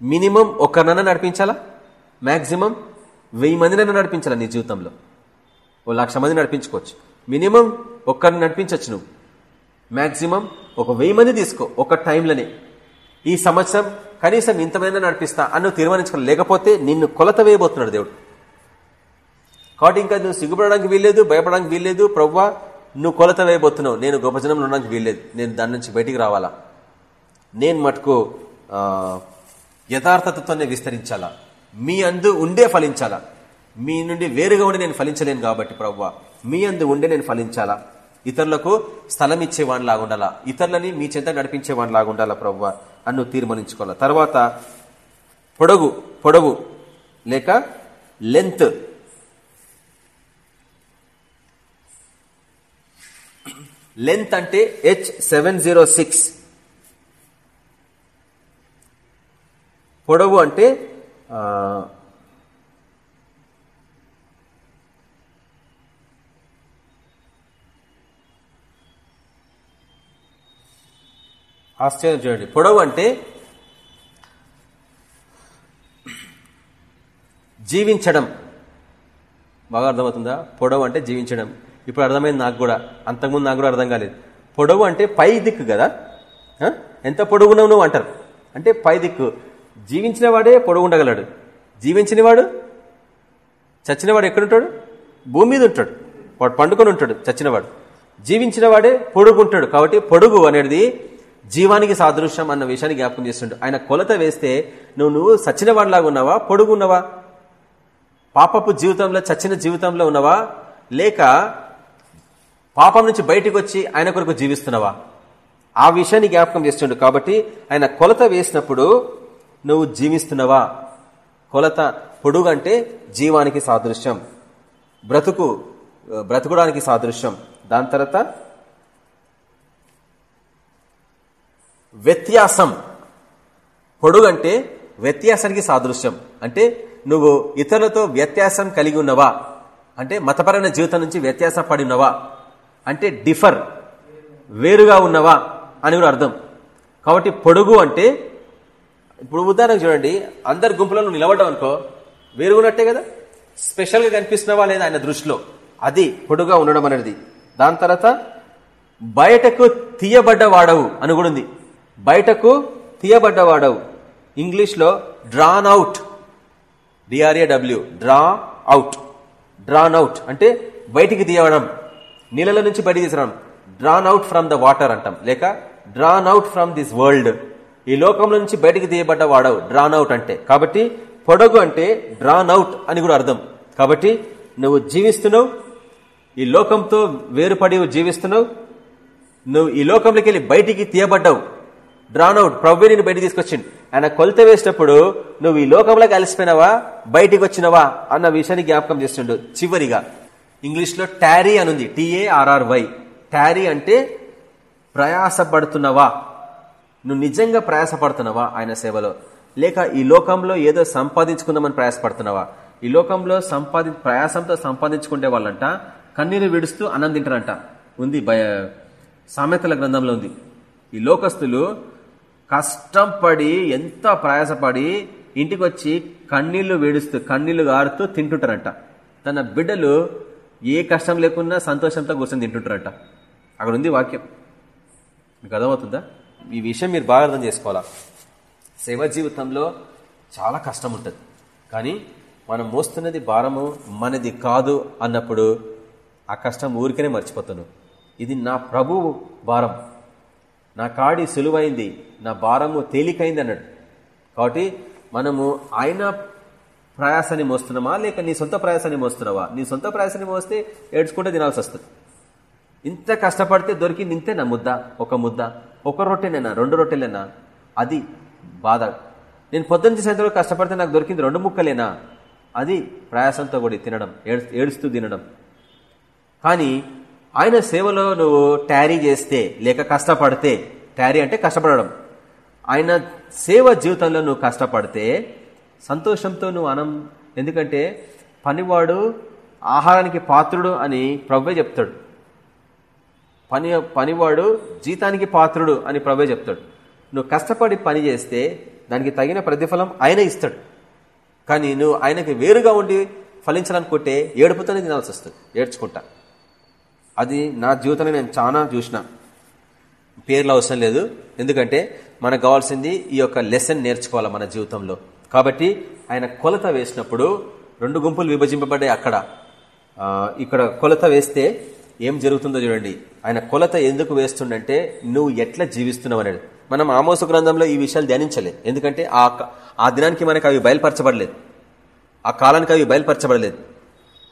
మినిమం ఒకరినన్నా నడిపించాలా? మ్యాక్సిమం వెయ్యి మందినైనా నడిపించాలా నీ జీవితంలో? ఓ లక్ష మంది నడిపించుకోవచ్చు. మినిమం ఒక్కరిని నడిపించవచ్చు నువ్వు. మ్యాక్సిమం ఒక వెయ్యి మంది తీసుకో ఒక టైంలోనే. ఈ సంవత్సరం కనీసం ఇంతమంది నడిపిస్తా అన్ను తీర్మానించుకోవాలి లేకపోతే నిన్ను కొలత వేయబోతున్నాడు దేవుడు. కాబట్టి ఇంకా నువ్వు సిగ్గుపడడానికి వీల్లేదు భయపడడానికి వీల్లేదు. ప్రవ్వా నువ్వు కొలత వేయబోతున్నావు నేను గొప్ప జనంలో ఉండడానికి వీల్లేదు. నేను దాని నుంచి బయటికి రావాలా? నేను మటుకు యథార్థతతోనే విస్తరించాలా? మీ అందు ఉండే ఫలించాలా? మీ నుండి వేరుగా ఉండి నేను ఫలించలేను కాబట్టి ప్రవ్వా మీ అందు ఉండే నేను ఫలించాలా? ఇతరులకు స్థలం ఇచ్చేవాడిని లాగుండాలా ఇతరులని మీ చెంత నడిపించేవాడిని లాగుండాలా ప్రవ్వ అన్ను తీర్మానించుకోవాలా? తర్వాత పొడవు పొడవు లేక లెంత్ లెంత్ అంటే హెచ్ సెవెన్ జీరో సిక్స్ పొడవు అంటే ఆశ్చర్యం చూడండి. పొడవు అంటే జీవించడం. బాగా అర్థమవుతుందా? పొడవు అంటే జీవించడం. ఇప్పుడు అర్థమైంది నాకు కూడా. అంతకుముందు నాకు కూడా అర్థం కాలేదు. పొడవు అంటే పై దిక్కు కదా? ఎంత పొడవు నువ్వు అంటారు. అంటే పై దిక్కు. జీవించిన వాడే పొడవు ఉండగలడు. జీవించిన వాడు చచ్చినవాడు ఎక్కడుంటాడు? భూమి మీద ఉంటాడు. వాడు పండుకొని ఉంటాడు చచ్చినవాడు జీవించిన వాడే పొడుగుంటాడు కాబట్టి పొడుగు అనేది జీవానికి సాదృశ్యం అన్న విషయాన్ని జ్ఞాపకం చేస్తుండు. ఆయన కొలత వేస్తే నువ్వు నువ్వు చచ్చినవాడిలాగా ఉన్నావా? పొడుగున్నావా పాపపు జీవితంలో చచ్చిన జీవితంలో ఉన్నవా? లేక పాపం నుంచి బయటకు వచ్చి ఆయన కొరకు జీవిస్తున్నావా? ఆ విషయాన్ని జ్ఞాపకం చేస్తుండు. కాబట్టి ఆయన కొలత వేసినప్పుడు నువ్వు జీవిస్తున్నావా? కొలత పొడుగు అంటే జీవానికి సాదృశ్యం. బ్రతుకు బ్రతుకుడానికి సాదృశ్యం. దాని తర్వాత వ్యత్యాసం. పొడుగంటే వ్యత్యాసానికి సాదృశ్యం. అంటే నువ్వు ఇతరులతో వ్యత్యాసం కలిగి ఉన్నవా? అంటే మతపరమైన జీవితం నుంచి వ్యత్యాసం పడి ఉన్నవా? అంటే డిఫర్ వేరుగా ఉన్నవా అని కూడా అర్థం. కాబట్టి పొడుగు అంటే ఇప్పుడు ఉదాహరణకు చూడండి అందరి గుంపులలో నిలబడ్డం అనుకో వేరుగున్నట్టే కదా? స్పెషల్గా కనిపిస్తున్నావా లేదా ఆయన దృష్టిలో? అది పొడుగా ఉండడం అనేది. దాని తర్వాత బయటకు తీయబడ్డవాడవు అని కూడా ఉంది. బయటకు తీయబడ్డవాడవు. ఇంగ్లీష్లో drawn out D R A W draw out drawn out అంటే బయటికి తీయడం. నీళ్ళ నుంచి బయటికి తీసుకురావడం drawn out from the water అంటాం. లేక drawn out from this world ఈ లోకంలో నుంచి బయటికి తీయబడ్డ వాడవు. డ్రాన్ అవుట్ అంటే. కాబట్టి పొడగు అంటే డ్రాన్ అవుట్ అని కూడా అర్థం. కాబట్టి నువ్వు జీవిస్తున్నావు ఈ లోకంతో వేరుపడి జీవిస్తున్నావు నువ్వు ఈ లోకంలోకి వెళ్ళి బయటికి తీయబడ్డావు. డ్రాన్ అవుట్ ప్రవ్వే నేను బయటికి తీసుకొచ్చిండు. ఆయన కొలత వేసినప్పుడు నువ్వు ఈ లోకంలోకి అలసిపోయినవా బయటికి వచ్చినవా అన్న విషయాన్ని జ్ఞాపకం చేస్తుండు చివరిగా. ఇంగ్లీష్లో ట్యారీ టారీ టీఏఆర్ఆర్ వై టారీ అంటే ప్రయాసపడుతున్నవా? నువ్వు నిజంగా ప్రయాసపడుతున్నావా ఆయన సేవలో? లేక ఈ లోకంలో ఏదో సంపాదించుకుందామని ప్రయాసపడుతున్నావా? ఈ లోకంలో సంపాది ప్రయాసంతో సంపాదించుకుంటే వాళ్ళంట కన్నీరు విడుస్తూ అన్నం తింటారంట. ఉంది సామెతల గ్రంథంలో ఉంది. ఈ లోకస్తులు కష్టం పడి ఎంత ప్రయాసపడి ఇంటికి వచ్చి కన్నీళ్ళు వేడుస్తూ కన్నీళ్ళు గారుతూ తింటుంటారంట. తన బిడ్డలు ఏ కష్టం లేకున్నా సంతోషంతో కూర్చొని తింటుంటారంట. అక్కడ ఉంది వాక్యం. మీకు అర్థమవుతుందా? ఈ విషయం మీరు బాగా అర్థం చేసుకోవాలా? సేవ జీవితంలో చాలా కష్టం ఉంటుంది. కానీ మనం మోస్తున్నది భారము మనది కాదు అన్నప్పుడు ఆ కష్టం ఊరికనే మర్చిపోతాను. ఇది నా ప్రభు భారం. నా కాడి సులువైంది నా భారము తేలికైంది అన్నాడు. కాబట్టి మనము ఆయన ప్రయాసాన్ని మోస్తున్నామా? లేక నీ సొంత ప్రయాసాన్ని మోస్తున్నావా? నీ సొంత ప్రయాసాన్ని మోస్తే ఏడ్చుకుంటే తినాల్సి వస్తుంది. ఇంత కష్టపడితే దొరికింది ఇంతే నా ముద్ద ఒక ముద్ద. ఒక రొట్టెనేనా రెండు రొట్టెలేనా అది బాధ. నేను పొద్దున్న చేసేంతవరకు కష్టపడితే నాకు దొరికింది రెండు ముక్కలేనా? అది ప్రయాసంతో కూడా తినడం ఏడుస్తూ తినడం. కానీ ఆయన సేవలో నువ్వు ట్యారీ చేస్తే లేక కష్టపడితే ట్యారీ అంటే కష్టపడడం. ఆయన సేవ జీవితంలో నువ్వు కష్టపడితే సంతోషంతో నువ్వు అనం. ఎందుకంటే పనివాడు ఆహారానికి పాత్రుడు అని ప్రభే చెప్తాడు. పని పనివాడు జీతానికి పాత్రుడు అని ప్రభే చెప్తాడు. నువ్వు కష్టపడి పని చేస్తే దానికి తగిన ప్రతిఫలం ఆయన ఇస్తాడు. కానీ నువ్వు ఆయనకి వేరుగా ఉండి ఫలించాలనుకుంటే ఏడుపుతోనే తినాల్సి వస్తుంది ఏడ్చుకుంటా. అది నా జీవితంలో నేను చాలా చూసిన. పేర్లు అవసరం లేదు. ఎందుకంటే మనకు కావాల్సింది ఈ యొక్క లెసన్ నేర్చుకోవాలి మన జీవితంలో. కాబట్టి ఆయన కొలత వేసినప్పుడు రెండు గుంపులు విభజింపబడ్డాయి అక్కడ. ఇక్కడ కొలత వేస్తే ఏం జరుగుతుందో చూడండి. ఆయన కొలత ఎందుకు వేస్తుండంటే నువ్వు ఎట్లా జీవిస్తున్నావు అనేది. మనం ఆమోస గ్రంథంలో ఈ విషయాలు ధ్యానించలేదు. ఎందుకంటే ఆ ఆ దినానికి మనకు అవి బయలుపరచబడలేదు. ఆ కాలానికి అవి బయలుపరచబడలేదు.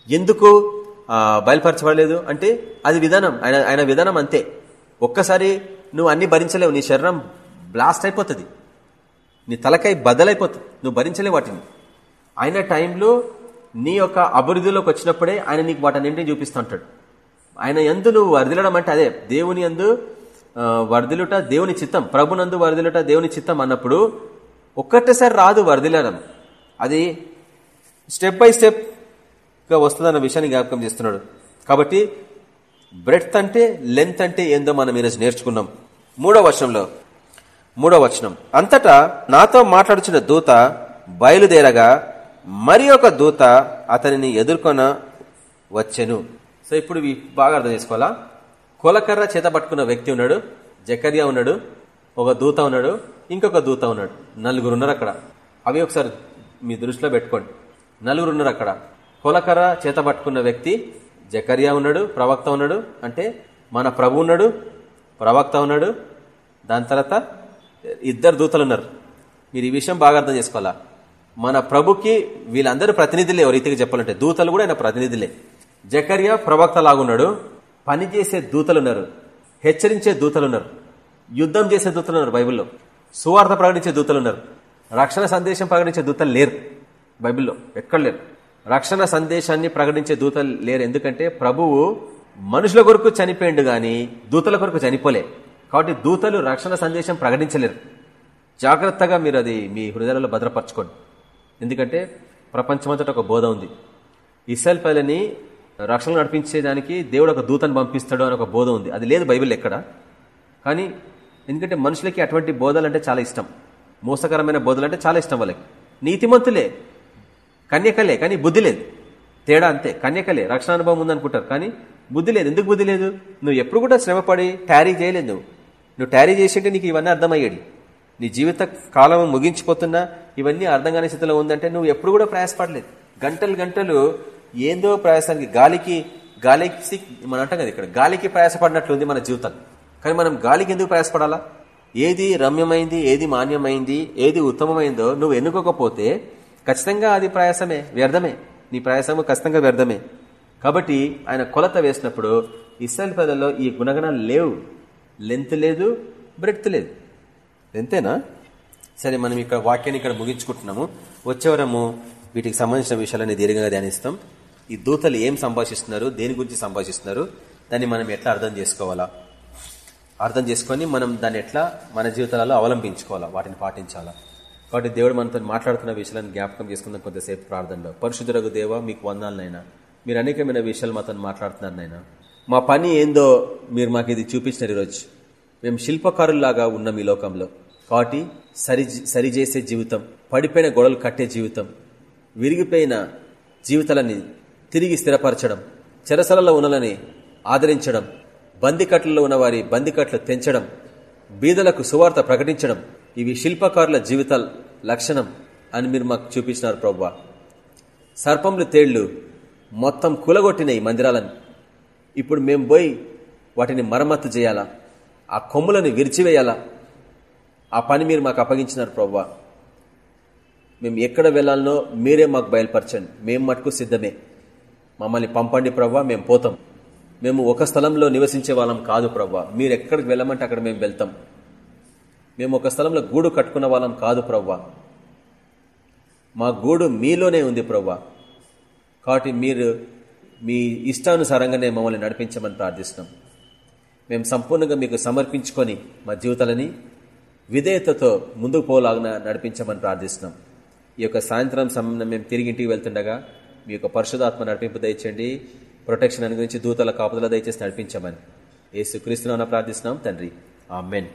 ఎందుకు బయలుపరచబడలేదు? అంటే అది విధానం. ఆయన ఆయన విధానం అంతే. ఒక్కసారి నువ్వు అన్ని భరించలేవు. నీ శరీరం బ్లాస్ట్ అయిపోతుంది. నీ తలకాయ బదలైపోతుంది. నువ్వు భరించలే వాటిని. ఆయన టైంలో నీ యొక్క అభివృద్ధిలోకి వచ్చినప్పుడే ఆయన నీకు వాటన్నింటినీ చూపిస్తుంటాడు ఆయన ఎందు నువ్వు వరదలడం అంటే అదే దేవుని ఎందు వరదిలుట దేవుని చిత్తం ప్రభునందు వరదిలుట దేవుని చిత్తం అన్నప్పుడు ఒక్కటేసారి రాదు వరదలడం. అది స్టెప్ బై స్టెప్గా వస్తుందన్న విషయాన్ని జ్ఞాపకం చేస్తున్నాడు. కాబట్టి బ్రెడ్త్ అంటే లెంత్ అంటే ఏందో మనం ఈరోజు నేర్చుకున్నాం. మూడో వర్షంలో మూడో వచనం. అంతటా నాతో మాట్లాడుచున్న దూత బయలుదేరగా మరి ఒక దూత అతనిని ఎదుర్కొన వచ్చెను. సో ఇప్పుడు బాగా అర్థం చేసుకోవాలా? కులకర్ర చేత పట్టుకున్న వ్యక్తి ఉన్నాడు జకర్యా ఉన్నాడు ఒక దూత ఉన్నాడు ఇంకొక దూత ఉన్నాడు. నలుగురు ఉన్నారు అక్కడ. అవి ఒకసారి మీ దృష్టిలో పెట్టుకోండి. నలుగురు ఉన్నారు అక్కడ. కులకర్ర చేత పట్టుకున్న వ్యక్తి జకర్యా ఉన్నాడు ప్రవక్త ఉన్నాడు అంటే మన ప్రభు ఉన్నాడు ప్రవక్త ఉన్నాడు దాని తర్వాత ఇద్దరు దూతలు ఉన్నారు. మీరు ఈ విషయం బాగా అర్థం చేసుకోవాలా? మన ప్రభుకి వీళ్ళందరూ ప్రతినిధులే ఓ రీతికి చెప్పాలంటే. దూతలు కూడా ఆయన ప్రతినిధులే. జకర్యా ప్రవక్త లాగున్నాడు. పని చేసే దూతలున్నారు హెచ్చరించే దూతలున్నారు యుద్ధం చేసే దూతలున్నారు బైబిల్లో. సువార్త ప్రకటించే దూతలున్నారు రక్షణ సందేశం ప్రకటించే దూతలు లేరు బైబిల్లో. ఎక్కడ లేరు. రక్షణ సందేశాన్ని ప్రకటించే దూతలు లేరు. ఎందుకంటే ప్రభువు మనుషుల కొరకు చనిపోయిండు గాని దూతల కొరకు చనిపోలే. కాబట్టి దూతలు రక్షణ సందేశం ప్రకటించలేరు. జాగ్రత్తగా మీరు అది మీ హృదయాలలో భద్రపరచుకోండి. ఎందుకంటే ప్రపంచమంతటా ఒక బోధ ఉంది. ఇస్రాయల్ పల్లెని రక్షణ నడిపించేదానికి దేవుడు ఒక దూతను పంపిస్తాడు అని ఒక బోధ ఉంది. అది లేదు బైబిల్ ఎక్కడ. కానీ ఎందుకంటే మనుషులకి అటువంటి బోధలు అంటే చాలా ఇష్టం. మోసకరమైన బోధలు అంటే చాలా ఇష్టం వాళ్ళకి. నీతిమంతులే. కన్యకలే. కానీ బుద్ధి లేదు. తేడా అంతే. కన్యకలే. రక్షణ అనుభవం ఉందనుకుంటారు. కానీ బుద్ధి లేదు. ఎందుకు బుద్ధి లేదు? నువ్వు ఎప్పుడు కూడా శ్రమపడి తయారీ చేయలేదు నువ్వు. నువ్వు టారీ చేసింటే నీకు ఇవన్నీ అర్థమయ్యాడు నీ జీవిత కాలం ముగించిపోతున్నా ఇవన్నీ అర్థం కాని స్థితిలో ఉందంటే నువ్వు ఎప్పుడు కూడా ప్రయాసపడలేదు. గంటలు గంటలు ఏందో ప్రయాసానికి గాలికి గాలికి మనం అంటాం కదా ఇక్కడ గాలికి ప్రయాసపడినట్లుంది మన జీవితం. కానీ మనం గాలికి ఎందుకు ప్రయాసపడాలా? ఏది రమ్యమైంది ఏది మాన్యమైంది ఏది ఉత్తమమైందో నువ్వు ఎన్నుకోకపోతే ఖచ్చితంగా అది ప్రయాసమే వ్యర్థమే. నీ ప్రయాసము ఖచ్చితంగా వ్యర్థమే. కాబట్టి ఆయన కొలత వేసినప్పుడు ఇస్రాయల్ పదల్లో ఈ గుణగణాలు లేవు. లెంత్ లేదు బ్రెడ్త్ లేదు. ఎంతేనా సరే మనం ఇక్కడ వాక్యాన్ని ఇక్కడ ముగించుకుంటున్నాము. వచ్చేవరము వీటికి సంబంధించిన విషయాలని దీర్ఘంగా ధ్యానిస్తాం. ఈ దూతలు ఏం సంభాషిస్తున్నారు? దేని గురించి సంభాషిస్తున్నారు? దాన్ని మనం ఎట్లా అర్థం చేసుకోవాలా? అర్థం చేసుకొని మనం దాన్ని ఎట్లా మన జీవితాలలో అవలంబించుకోవాలా? వాటిని పాటించాలా? కాబట్టి దేవుడు మనతో మాట్లాడుతున్న విషయాలను జ్ఞాపకం చేసుకుందాం కొంతసేపు ప్రార్థనలో. పరిశుద్ధులకు దేవ మీకు వందాలనైనా మీరు అనేకమైన విషయాలు మాతో మాట్లాడుతున్నారనైనా మా పని ఏందో మీరు మాకు ఇది చూపించినారు ఈరోజు. మేము శిల్పకారుల్లాగా ఉన్నాం ఈ లోకంలో. కాబట్టి సరి సరిచేసే జీవితం పడిపోయిన గొడవలు కట్టే జీవితం విరిగిపోయిన జీవితాలని తిరిగి స్థిరపరచడం చెరసలలో ఉన్నలని ఆదరించడం బందికట్లలో ఉన్న వారి బందికట్లు తెంచడం బీదలకు సువార్త ప్రకటించడం ఇవి శిల్పకారుల జీవిత లక్షణం అని మీరు మాకు చూపించినారు ప్రవ్వా సర్పంలు తేళ్ళు మొత్తం కులగొట్టినాయి మందిరాలను ఇప్పుడు మేము పోయి వాటిని మరమ్మత్తు చేయాలా? ఆ కొమ్ములను విరిచివేయాలా? ఆ పని మీరు మాకు అప్పగించినారు ప్రవ్వా. మేము ఎక్కడ వెళ్ళాలనో మీరే మాకు బయలుపరచండి. మేము మటుకు సిద్ధమే. మమ్మల్ని పంపండి ప్రవ్వా మేము పోతాం. మేము ఒక స్థలంలో నివసించే వాళ్ళం కాదు ప్రవ్వా. మీరు ఎక్కడికి వెళ్ళమంటే అక్కడ మేము వెళ్తాం. మేము ఒక స్థలంలో గూడు కట్టుకున్న వాళ్ళం కాదు ప్రవ్వా. మా గూడు మీలోనే ఉంది ప్రవ్వా. కాబట్టి మీరు మీ ఇష్టానుసారంగానే మమ్మల్ని నడిపించమని ప్రార్థిస్తున్నాం. మేము సంపూర్ణంగా మీకు సమర్పించుకొని మా జీవితాలని విధేయతతో ముందుకు పోలాగా నడిపించమని ప్రార్థిస్తున్నాం. ఈ యొక్క సాయంత్రం సమయం మేము తిరిగి ఇంటికి వెళ్తుండగా మీ యొక్క పరిశుధాత్మ నడిపింపు దయచండి ప్రొటెక్షన్ అనుగురించి దూతల కాపుదల దయచేసి నడిపించమని. ఏసు క్రీస్తున్నా ప్రార్థిస్తున్నాం తండ్రి. ఆ మెన్